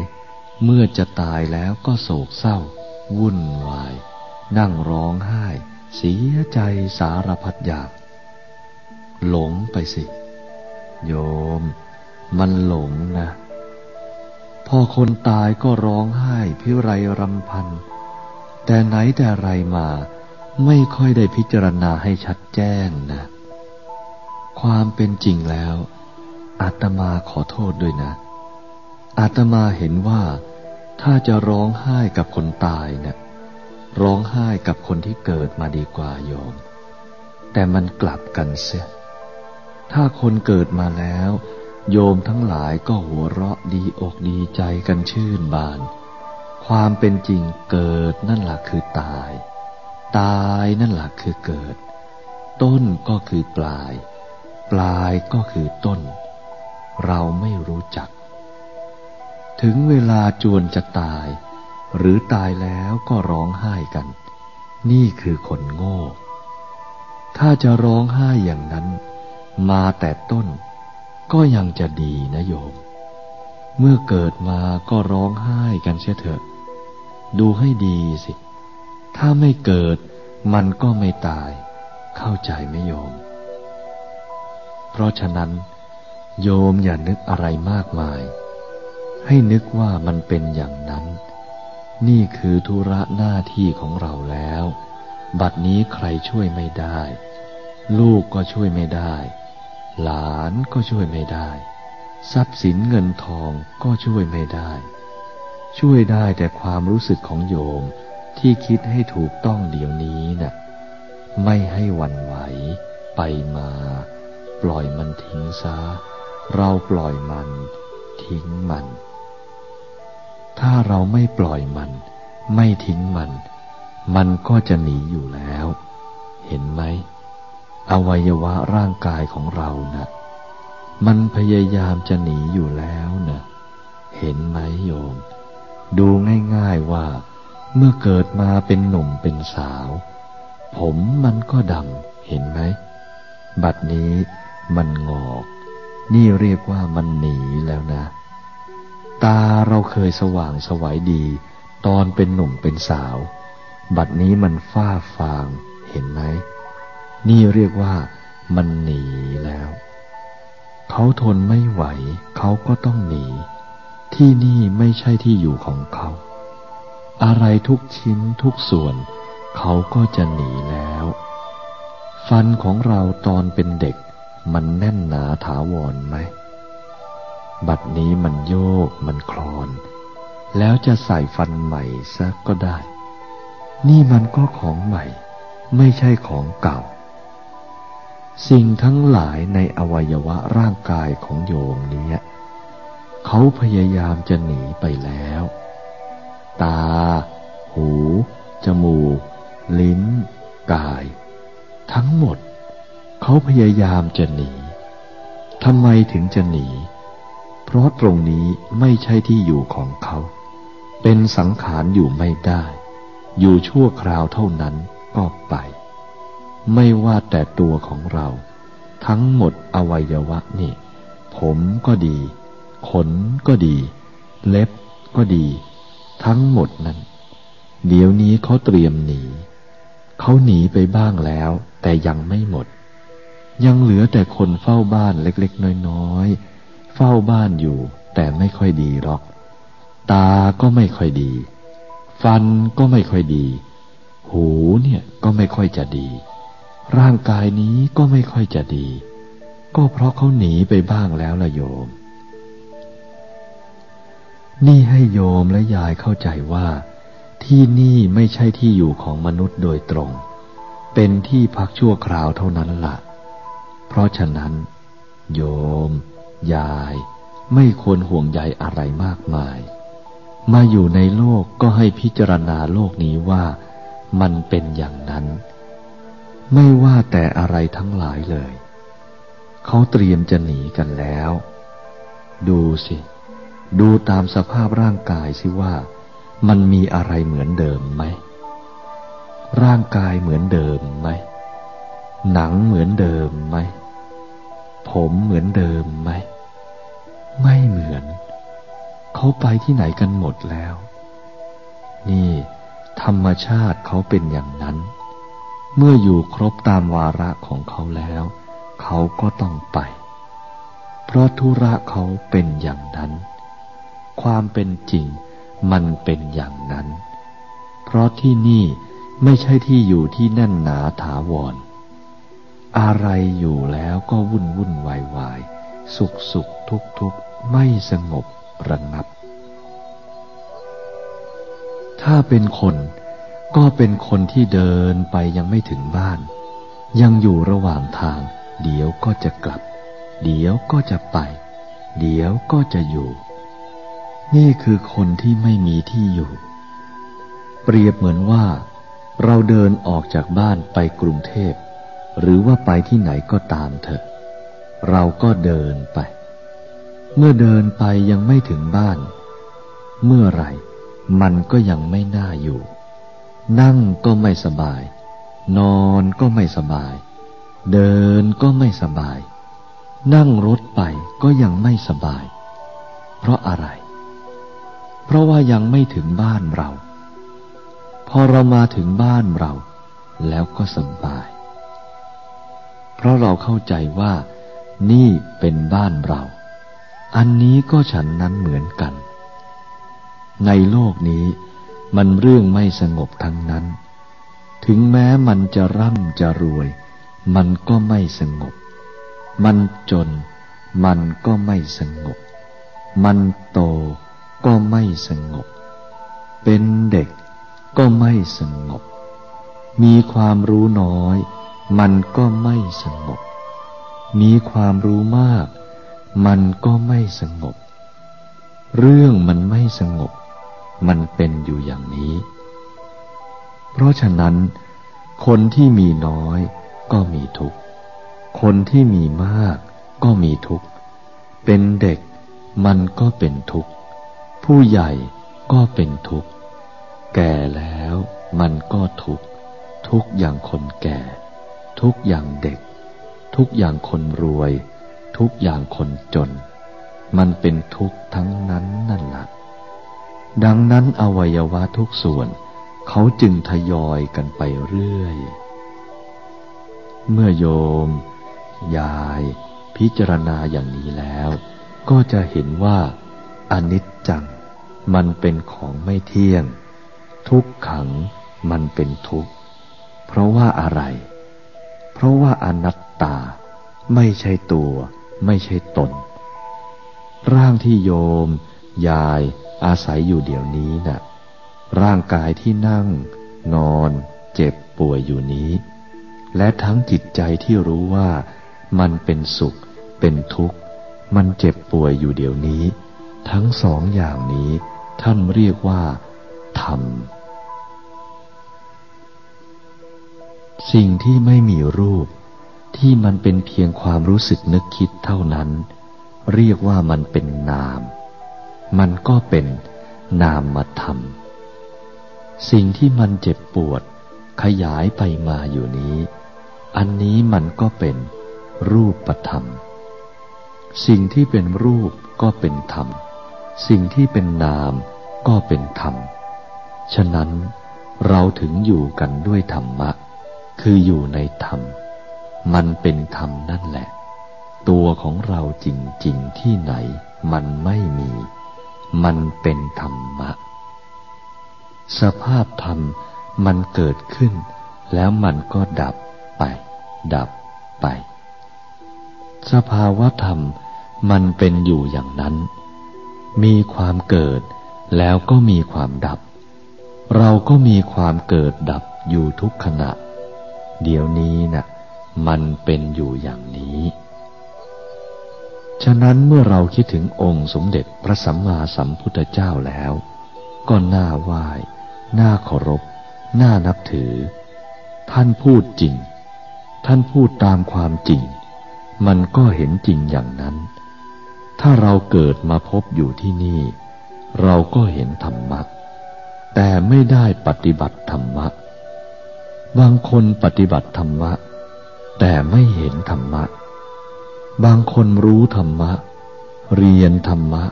เมื่อจะตายแล้วก็โศกเศร้า วุ่นวาย นั่งร้องไห้ เสียใจสารพัดอย่าง หลงไปสิ โยม มันหลงนะ พอคนตายก็ร้องไห้พิไรรำพัน แต่ไหนแต่ไรมาไม่ค่อยได้พิจารณาให้ชัดแจ้งนะ ความเป็นจริงแล้ว อาตมาขอโทษด้วยนะ อาตมาเห็นว่าถ้าจะร้องไห้กับคนตายเนะี่ยร้องไห้กับคนที่เกิดมาดีกว่าโยม แต่มันกลับกันเสีย ถ้าคนเกิดมาแล้ว โยมทั้งหลายก็หัวเราะดีอกดีใจกันชื่นบาน ความเป็นจริงเกิดนั่นแหละคือตาย ตายนั่นแหละคือเกิด ต้นก็คือปลาย ปลายก็คือต้น เราไม่รู้จัก ถึงเวลาจวนจะตาย หรือตายแล้วก็ร้องไห้กัน นี่คือคนโง่ ถ้าจะร้องไห้อย่างนั้น มาแต่ต้น ก็ยังจะดีนะโยม เมื่อเกิดมาก็ร้องไห้กันเสียเถอะ ดูให้ดีสิ ถ้าไม่เกิดมันก็ไม่ตาย เข้าใจไหมโยม เพราะฉะนั้น โยมอย่านึกอะไรมากมาย ให้นึกว่ามันเป็นอย่างนั้น นี่คือธุระหน้าที่ของเราแล้ว บัดนี้ใครช่วยไม่ได้ ลูกก็ช่วยไม่ได้ หลานก็ช่วยไม่ได้ ทรัพย์สินเงินทองก็ช่วยไม่ได้ ช่วยได้แต่ความรู้สึกของโยมที่คิดให้ถูกต้องเดี๋ยวนี้นะ่ะไม่ให้วันไหวไปมา ปล่อยมันทิ้งซะ เราปล่อยมัน ทิ้งมัน ถ้าเราไม่ปล่อยมัน ไม่ทิ้งมัน มันก็จะหนีอยู่แล้ว เห็นไหม อวัยวะร่างกายของเรานะ่ะ มันพยายามจะหนีอยู่แล้วนะ เห็นไหมโยม ดูง่ายๆว่า เมื่อเกิดมาเป็นหนุ่มเป็นสาว ผมมันก็ดำเห็นไหมบัดนี้ มันงอก นี่เรียกว่ามันหนีแล้วนะ ตาเราเคยสว่างสวัยดี ตอนเป็นหนุ่มเป็นสาว บัดนี้มันฝ้าฟางเห็นไหม นี่เรียกว่ามันหนีแล้ว เขาทนไม่ไหว เขาก็ต้องหนี ที่นี่ไม่ใช่ที่อยู่ของเขา อะไรทุกชิ้นทุกส่วน เขาก็จะหนีแล้ว ฟันของเราตอนเป็นเด็ก มันแน่นหนาถาวรไหม บัดนี้มันโยกมันคลอน แล้วจะใส่ฟันใหม่ซะก็ได้ นี่มันก็ของใหม่ ไม่ใช่ของเก่า สิ่งทั้งหลายในอวัยวะร่างกายของโยมนี้เขาพยายามจะหนีไปแล้ว ตา หู จมูก ลิ้น กาย ทั้งหมด เขาพยายามจะหนีทำไมถึงจะหนี เพราะตรงนี้ไม่ใช่ที่อยู่ของเขา เป็นสังขารอยู่ไม่ได้ อยู่ชั่วคราวเท่านั้นก็ไป ไม่ว่าแต่ตัวของเรา ทั้งหมดอวัยวะนี่ ผมก็ดี ขนก็ดี เล็บก็ดี ทั้งหมดนั้น เดี๋ยวนี้เขาเตรียมหนี เขาหนีไปบ้างแล้ว แต่ยังไม่หมด ยังเหลือแต่คนเฝ้าบ้านเล็กๆ น้อยๆ เฝ้าบ้านอยู่ แต่ไม่ค่อยดีหรอก ตาก็ไม่ค่อยดี ฟันก็ไม่ค่อยดี หูเนี่ยก็ไม่ค่อยจะดี ร่างกายนี้ก็ไม่ค่อยจะดี ก็เพราะเขาหนีไปบ้างแล้วละโยม นี่ให้โยมและยายเข้าใจว่า ที่นี่ไม่ใช่ที่อยู่ของมนุษย์โดยตรง เป็นที่พักชั่วคราวเท่านั้นละ่ะ เพราะฉะนั้น โยม ยายไม่ควรห่วงใยอะไรมากมาย มาอยู่ในโลกก็ให้พิจารณาโลกนี้ว่ามันเป็นอย่างนั้น ไม่ว่าแต่อะไรทั้งหลายเลย เขาเตรียมจะหนีกันแล้ว ดูสิ ดูตามสภาพร่างกายสิว่า มันมีอะไรเหมือนเดิมไหม ร่างกายเหมือนเดิมไหม หนังเหมือนเดิมไหม ผมเหมือนเดิมไหม ไม่เหมือน เขาไปที่ไหนกันหมดแล้ว นี่ ธรรมชาติเขาเป็นอย่างนั้น เมื่ออยู่ครบตามวาระของเขาแล้ว เขาก็ต้องไป เพราะธุระเขาเป็นอย่างนั้น ความเป็นจริงมันเป็นอย่างนั้น เพราะที่นี่ไม่ใช่ที่อยู่ที่แน่นหนาถาวร อะไรอยู่แล้วก็วุ่นวุ่นวายวาย สุขสุขทุกทุกไม่สงบระงับ ถ้าเป็นคนก็เป็นคนที่เดินไปยังไม่ถึงบ้าน ยังอยู่ระหว่างทาง เดี๋ยวก็จะกลับ เดี๋ยวก็จะไป เดี๋ยวก็จะอยู่ นี่คือคนที่ไม่มีที่อยู่ เปรียบเหมือนว่า เราเดินออกจากบ้านไปกรุงเทพ หรือว่าไปที่ไหนก็ตามเถอะ เราก็เดินไป เมื่อเดินไปยังไม่ถึงบ้าน เมื่อไรมันก็ยังไม่น่าอยู่ นั่งก็ไม่สบาย นอนก็ไม่สบาย เดินก็ไม่สบาย นั่งรถไปก็ยังไม่สบาย เพราะอะไร เพราะว่ายังไม่ถึงบ้านเรา พอเรามาถึงบ้านเรา แล้วก็สบาย เพราะเราเข้าใจว่านี่เป็นบ้านเรา อันนี้ก็ฉันนั้นเหมือนกัน ในโลกนี้มันเรื่องไม่สงบทั้งนั้น ถึงแม้มันจะร่ำจะรวย มันก็ไม่สงบ มันจน มันก็ไม่สงบ มันโตก็ไม่สงบ เป็นเด็กก็ไม่สงบ มีความรู้น้อย มันก็ไม่สงบ มีความรู้มาก มันก็ไม่สงบ เรื่องมันไม่สงบ มันเป็นอยู่อย่างนี้ เพราะฉะนั้น คนที่มีน้อยก็มีทุกข์ คนที่มีมากก็มีทุกข์ เป็นเด็กมันก็เป็นทุกข์ ผู้ใหญ่ก็เป็นทุกข์ แก่แล้วมันก็ทุกข์ ทุกอย่างคนแก่ ทุกอย่างเด็ก ทุกอย่างคนรวย ทุกอย่างคนจน มันเป็นทุกข์ทั้งนั้นนั่นแหละดังนั้นอวัยวะทุกส่วน เขาจึงทยอยกันไปเรื่อย เมื่อโยม ยาย พิจารณาอย่างนี้แล้ว ก็จะเห็นว่าอนิจจัง มันเป็นของไม่เที่ยง ทุกขังมันเป็นทุกข์ เพราะว่าอะไร เพราะว่าอนัตตาไม่ใช่ตัว ไม่ใช่ตน ร่างที่โยม ยายอาศัยอยู่เดี๋ยวนี้นะ่ะ ร่างกายที่นั่ง นอน เจ็บป่วยอยู่นี้ และทั้งจิตใจที่รู้ว่ามันเป็นสุข เป็นทุกข์ มันเจ็บป่วยอยู่เดี๋ยวนี้ ทั้งสองอย่างนี้ ท่านเรียกว่าธรรม สิ่งที่ไม่มีรูป ที่มันเป็นเพียงความรู้สึกนึกคิดเท่านั้น เรียกว่ามันเป็นนาม มันก็เป็นนามธรรม สิ่งที่มันเจ็บปวด ขยายไปมาอยู่นี้ อันนี้มันก็เป็นรูปธรรม สิ่งที่เป็นรูปก็เป็นธรรม สิ่งที่เป็นนามก็เป็นธรรม ฉะนั้นเราถึงอยู่กันด้วยธรรมะ คืออยู่ในธรรม มันเป็นธรรมนั่นแหละ ตัวของเราจริงๆที่ไหน มันไม่มี มันเป็นธรรมะ สภาพธรรมมันเกิดขึ้น แล้วมันก็ดับไป ดับไป สภาวะธรรมมันเป็นอยู่อย่างนั้น มีความเกิดแล้วก็มีความดับ เราก็มีความเกิดดับอยู่ทุกขณะ เดี๋ยวนี้นะ่ะมันเป็นอยู่อย่างนี้ ฉะนั้นเมื่อเราคิดถึงองค์สมเด็จพระสัมมาสัมพุทธเจ้าแล้ว ก็น่าไหว้ น่าเคารพ น่านับถือ ท่านพูดจริง ท่านพูดตามความจริง มันก็เห็นจริงอย่างนั้น ถ้าเราเกิดมาพบอยู่ที่นี่ เราก็เห็นธรรมะ แต่ไม่ได้ปฏิบัติธรรมะ บางคนปฏิบัติธรรมะ แต่ไม่เห็นธรรมะ บางคนรู้ธรรมะ เรียนธรรมะ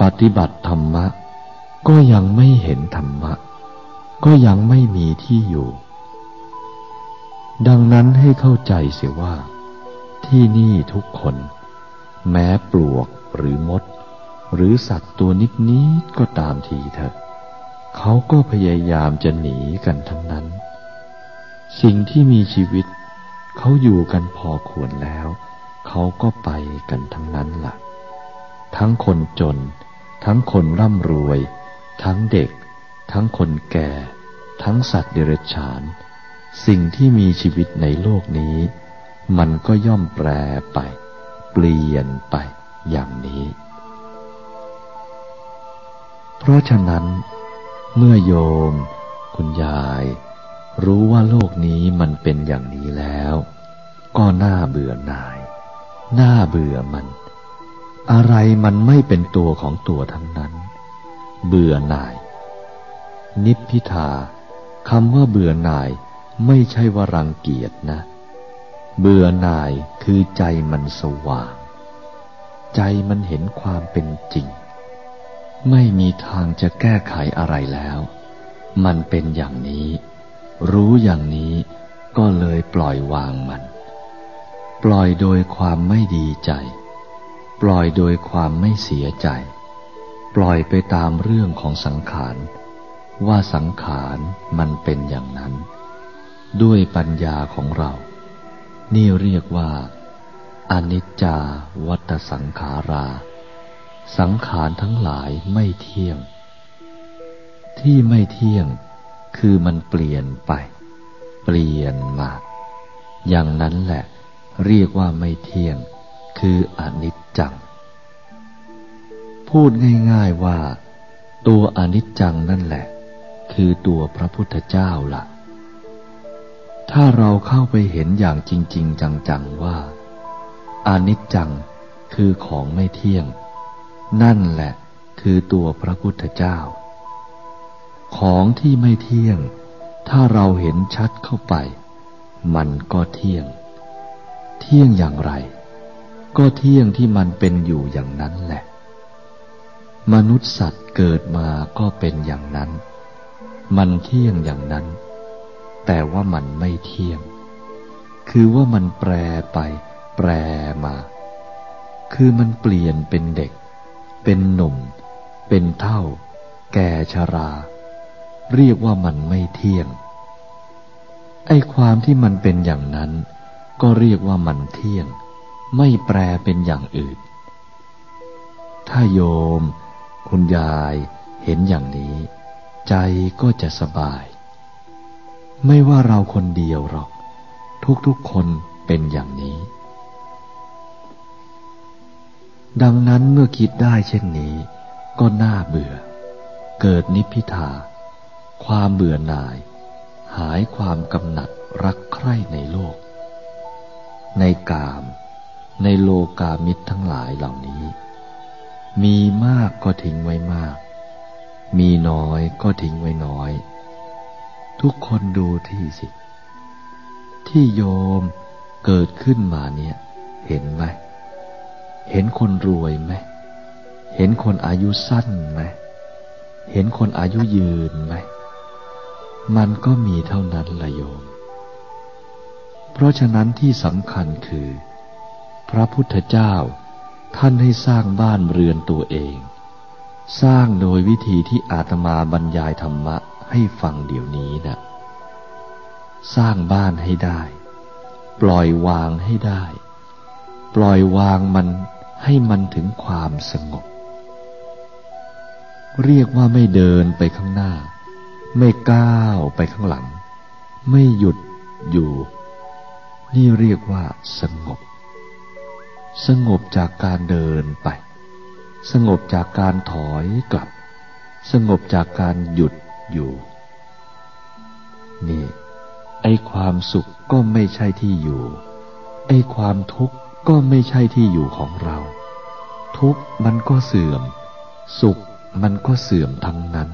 ปฏิบัติธรรมะ ก็ยังไม่เห็นธรรมะ ก็ยังไม่มีที่อยู่ ดังนั้นให้เข้าใจเสียว่า ที่นี่ทุกคน แม้ปลวกหรือมด หรือสัตว์ตัวนิดนี้ก็ตามทีเถอะ เขาก็พยายามจะหนีกันทั้งนั้น สิ่งที่มีชีวิต เขาอยู่กันพอควรแล้ว เขาก็ไปกันทั้งนั้นละ่ะ ทั้งคนจน ทั้งคนร่ำรวย ทั้งเด็ก ทั้งคนแก่ ทั้งสัตว์เดรัจฉาน สิ่งที่มีชีวิตในโลกนี้ มันก็ย่อมแปรไป เปลี่ยนไปอย่างนี้ เพราะฉะนั้น เมื่อโยม คุณยาย รู้ว่าโลกนี้มันเป็นอย่างนี้แล้ว ก็น่าเบื่อหน่าย น่าเบื่อมัน อะไรมันไม่เป็นตัวของตัวทั้งนั้น เบื่อหน่าย นิพพิทาคำว่าเบื่อหน่ายไม่ใช่ว่ารังเกียจนะ เบื่อหน่ายคือใจมันสว่าง ใจมันเห็นความเป็นจริง ไม่มีทางจะแก้ไขอะไรแล้ว มันเป็นอย่างนี้ รู้อย่างนี้ก็เลยปล่อยวางมัน ปล่อยโดยความไม่ดีใจ ปล่อยโดยความไม่เสียใจ ปล่อยไปตามเรื่องของสังขาร ว่าสังขารมันเป็นอย่างนั้น ด้วยปัญญาของเรา นี่เรียกว่า อนิจจาวัตสังขารา สังขารทั้งหลายไม่เที่ยง ที่ไม่เที่ยง คือมันเปลี่ยนไป เปลี่ยนมา อย่างนั้นแหละ เรียกว่าไม่เที่ยง คืออนิจจัง พูดง่าย ๆว่า ตัวอนิจจังนั่นแหละ คือตัวพระพุทธเจ้าละ่ะ ถ้าเราเข้าไปเห็นอย่างจริง ๆ จัง ๆ ว่าอนิจจังคือของไม่เที่ยง นั่นแหละคือตัวพระพุทธเจ้า ของที่ไม่เที่ยง ถ้าเราเห็นชัดเข้าไป มันก็เที่ยง เที่ยงอย่างไร ก็เที่ยงที่มันเป็นอยู่อย่างนั้นแหละ มนุษย์สัตว์เกิดมาก็เป็นอย่างนั้น มันเที่ยงอย่างนั้น แต่ว่ามันไม่เที่ยง คือว่ามันแปรไป แปรมา คือมันเปลี่ยนเป็นเด็ก เป็นหนุ่ม เป็นเท่า แก่ชรา เรียกว่ามันไม่เที่ยง ไอ้ความที่มันเป็นอย่างนั้น ก็เรียกว่ามันเที่ยง ไม่แปรเป็นอย่างอื่น ถ้าโยม คุณยายเห็นอย่างนี้ ใจก็จะสบาย ไม่ว่าเราคนเดียวหรอก ทุกๆคนเป็นอย่างนี้ ดังนั้นเมื่อคิดได้เช่นนี้ ก็น่าเบื่อ เกิดนิพพิทา ความเบื่อหน่าย หายความกำหนัดรักใคร่ในโลก ในกาม ในโลกามิตรทั้งหลายเหล่านี้ มีมากก็ทิ้งไว้มาก มีน้อยก็ทิ้งไว้น้อย ทุกคนดูที่สิ ที่โยมเกิดขึ้นมาเนี่ย เห็นไหม เห็นคนรวยไหม เห็นคนอายุสั้นไหมเห็นคนอายุยืนไหม มันก็มีเท่านั้นละโยม เพราะฉะนั้นที่สำคัญคือ พระพุทธเจ้าท่านให้สร้างบ้านเรือนตัวเอง สร้างโดยวิธีที่อาตมาบรรยายธรรมะให้ฟังเดี๋ยวนี้นะสร้างบ้านให้ได้ ปล่อยวางให้ได้ ปล่อยวางมันให้มันถึงความสงบ เรียกว่าไม่เดินไปข้างหน้า ไม่ก้าวไปข้างหลัง ไม่หยุดอยู่ นี่เรียกว่าสงบ สงบจากการเดินไป สงบจากการถอยกลับ สงบจากการหยุดอยู่ นี่ ไอความสุขก็ไม่ใช่ที่อยู่ ไอความทุกข์ก็ไม่ใช่ที่อยู่ของเรา ทุกข์มันก็เสื่อม สุขมันก็เสื่อมทั้งนั้น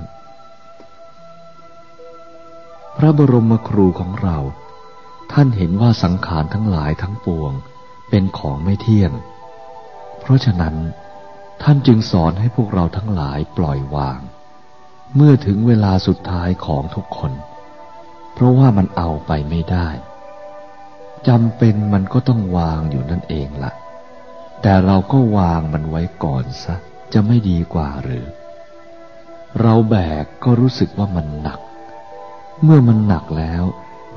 พระบรมครูของเรา ท่านเห็นว่าสังขารทั้งหลายทั้งปวง เป็นของไม่เที่ยง เพราะฉะนั้น ท่านจึงสอนให้พวกเราทั้งหลายปล่อยวาง เมื่อถึงเวลาสุดท้ายของทุกคน เพราะว่ามันเอาไปไม่ได้จำเป็นมันก็ต้องวางอยู่นั่นเองละ่ะ แต่เราก็วางมันไว้ก่อนซะ จะไม่ดีกว่าหรือ เราแบกก็รู้สึกว่ามันหนัก เมื่อมันหนักแล้ว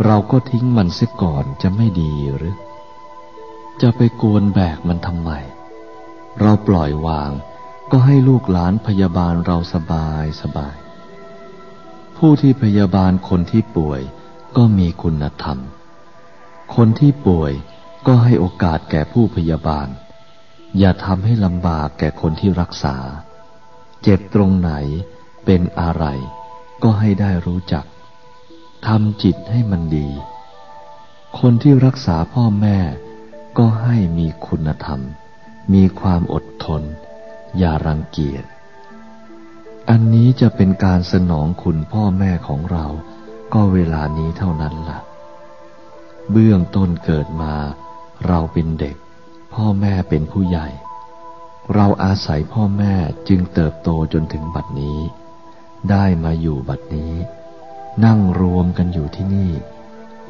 เราก็ทิ้งมันเสียก่อนจะไม่ดีหรือ จะไปกวนแบกมันทำไม เราปล่อยวางก็ให้ลูกหลานพยาบาลเราสบายสบาย ผู้ที่พยาบาลคนที่ป่วยก็มีคุณธรรม คนที่ป่วยก็ให้โอกาสแก่ผู้พยาบาล อย่าทำให้ลำบากแก่คนที่รักษา เจ็บตรงไหนเป็นอะไร ก็ให้ได้รู้จัก ทำจิตให้มันดี คนที่รักษาพ่อแม่ก็ให้มีคุณธรรม มีความอดทน อย่ารังเกียจ อันนี้จะเป็นการสนองคุณพ่อแม่ของเรา ก็เวลานี้เท่านั้นละ่ะ เบื้องต้นเกิดมา เราเป็นเด็ก พ่อแม่เป็นผู้ใหญ่ เราอาศัยพ่อแม่จึงเติบโตจนถึงบัดนี้ ได้มาอยู่บัดนี้ นั่งรวมกันอยู่ที่นี่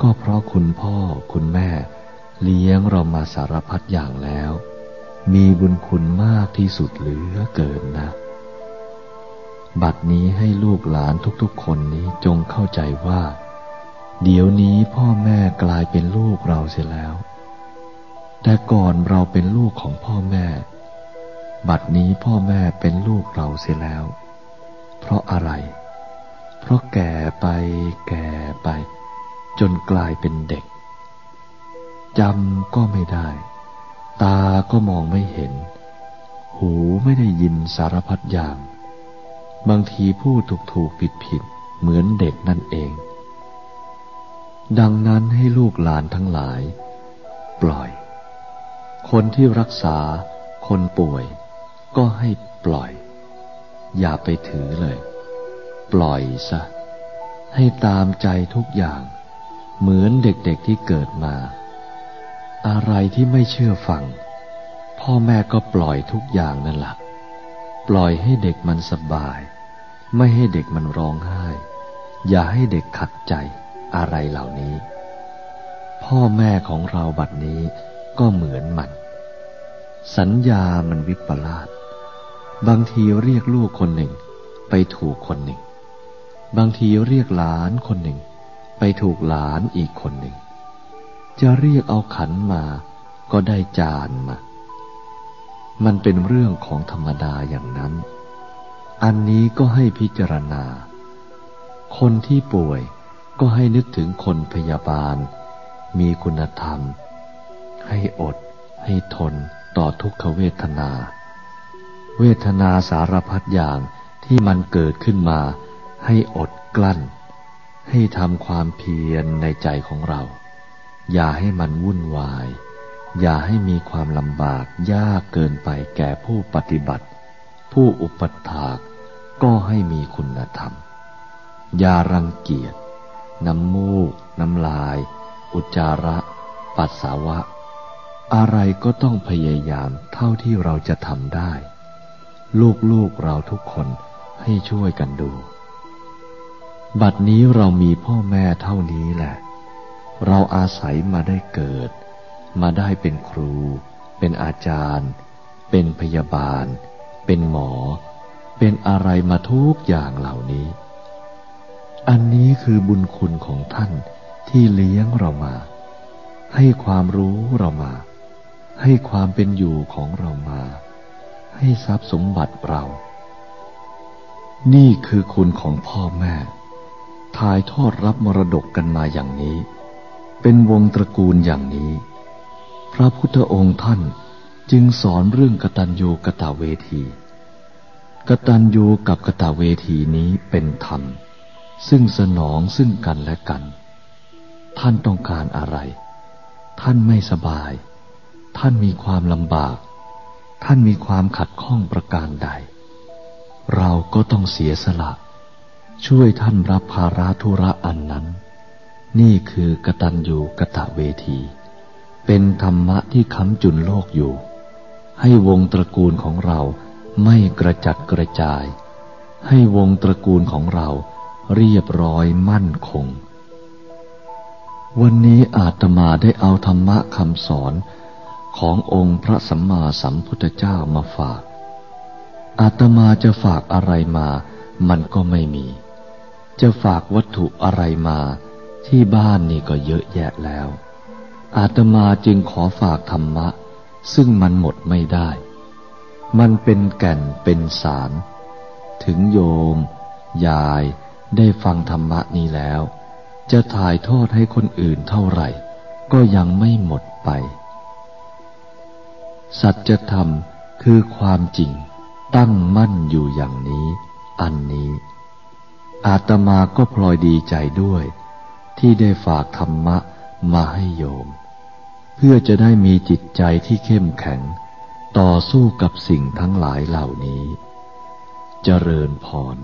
ก็เพราะคุณพ่อคุณแม่ เลี้ยงเรามาสารพัดอย่างแล้ว มีบุญคุณมากที่สุดเหลือเกินนะ บัดนี้ให้ลูกหลานทุกๆคนนี้จงเข้าใจว่า เดี๋ยวนี้พ่อแม่กลายเป็นลูกเราเสียแล้ว แต่ก่อนเราเป็นลูกของพ่อแม่ บัดนี้พ่อแม่เป็นลูกเราเสียแล้ว เพราะอะไรเพราะแก่ไปแก่ไป จนกลายเป็นเด็กจำก็ไม่ได้ ตาก็มองไม่เห็น หูไม่ได้ยินสารพัดอย่าง บางทีพูดถูกถูกผิดผิดเหมือนเด็กนั่นเอง ดังนั้นให้ลูกหลานทั้งหลาย ปล่อย คนที่รักษาคนป่วย ก็ให้ปล่อย อย่าไปถือเลย ปล่อยซะ ให้ตามใจทุกอย่าง เหมือนเด็กๆที่เกิดมา อะไรที่ไม่เชื่อฟัง พ่อแม่ก็ปล่อยทุกอย่างนั่นแหละปล่อยให้เด็กมันสบาย ไม่ให้เด็กมันร้องไห้ อย่าให้เด็กขัดใจอะไรเหล่านี้ พ่อแม่ของเราบัดนี้ก็เหมือนมัน สัญญามันวิปลาสบางทีเรียกลูกคนหนึ่งไปถูกคนหนึ่ง บางทีเรียกหลานคนหนึ่ง ไปถูกหลานอีกคนหนึ่ง จะเรียกเอาขันมาก็ได้จานมา มันเป็นเรื่องของธรรมดาอย่างนั้น อันนี้ก็ให้พิจารณา คนที่ป่วยก็ให้นึกถึงคนพยาบาล มีคุณธรรม ให้อด ให้ทนต่อทุกขเวทนา เวทนาสารพัดอย่างที่มันเกิดขึ้นมา ให้อดกลั้น ให้ทำความเพียรในใจของเรา อย่าให้มันวุ่นวาย อย่าให้มีความลำบากยากเกินไปแก่ผู้ปฏิบัติ ผู้อุปถากก็ให้มีคุณธรรม อย่ารังเกียจ น้ำมูก น้ำลาย อุจจาระ ปัสสาวะ อะไรก็ต้องพยายามเท่าที่เราจะทำได้ ลูกๆเราทุกคนให้ช่วยกันดู บัดนี้เรามีพ่อแม่เท่านี้แหละ เราอาศัยมาได้เกิด มาได้เป็นครู เป็นอาจารย์ เป็นพยาบาล เป็นหมอ เป็นอะไรมาทุกอย่างเหล่านี้ อันนี้คือบุญคุณของท่านที่เลี้ยงเรามา ให้ความรู้เรามา ให้ความเป็นอยู่ของเรามา ให้ทรัพย์สมบัติเรา นี่คือคุณของพ่อแม่ ถ่ายทอดรับมรดกกันมาอย่างนี้ เป็นวงตระกูลอย่างนี้ พระพุทธองค์ท่านจึงสอนเรื่องกตัญญูกตเวที กตัญญูกับกตเวทีนี้เป็นธรรม ซึ่งสนองซึ่งกันและกัน ท่านต้องการอะไร ท่านไม่สบาย ท่านมีความลำบาก ท่านมีความขัดข้องประการใด เราก็ต้องเสียสละ ช่วยท่านรับภาระธุระอันนั้น นี่คือกตัญญูกะตะเวที เป็นธรรมะที่ค้ำจุนโลกอยู่ ให้วงตระกูลของเราไม่กระจัดกระจาย ให้วงตระกูลของเราเรียบร้อยมั่นคง วันนี้อาตมาได้เอาธรรมะคำสอนขององค์พระสัมมาสัมพุทธเจ้ามาฝาก อาตมาจะฝากอะไรมา มันก็ไม่มี จะฝากวัตถุอะไรมาที่บ้านนี่ก็เยอะแยะแล้ว อาตมาจึงขอฝากธรรมะ ซึ่งมันหมดไม่ได้ มันเป็นแก่นเป็นสาร ถึงโยม ยายได้ฟังธรรมะนี้แล้ว จะถ่ายทอดให้คนอื่นเท่าไหร่ ก็ยังไม่หมดไป สัจธรรมคือความจริงตั้งมั่นอยู่อย่างนี้ อันนี้ อาตมาก็พลอยดีใจด้วย ที่ได้ฝากธรรมะมาให้โยม เพื่อจะได้มีจิตใจที่เข้มแข็ง ต่อสู้กับสิ่งทั้งหลายเหล่านี้ เจริญพร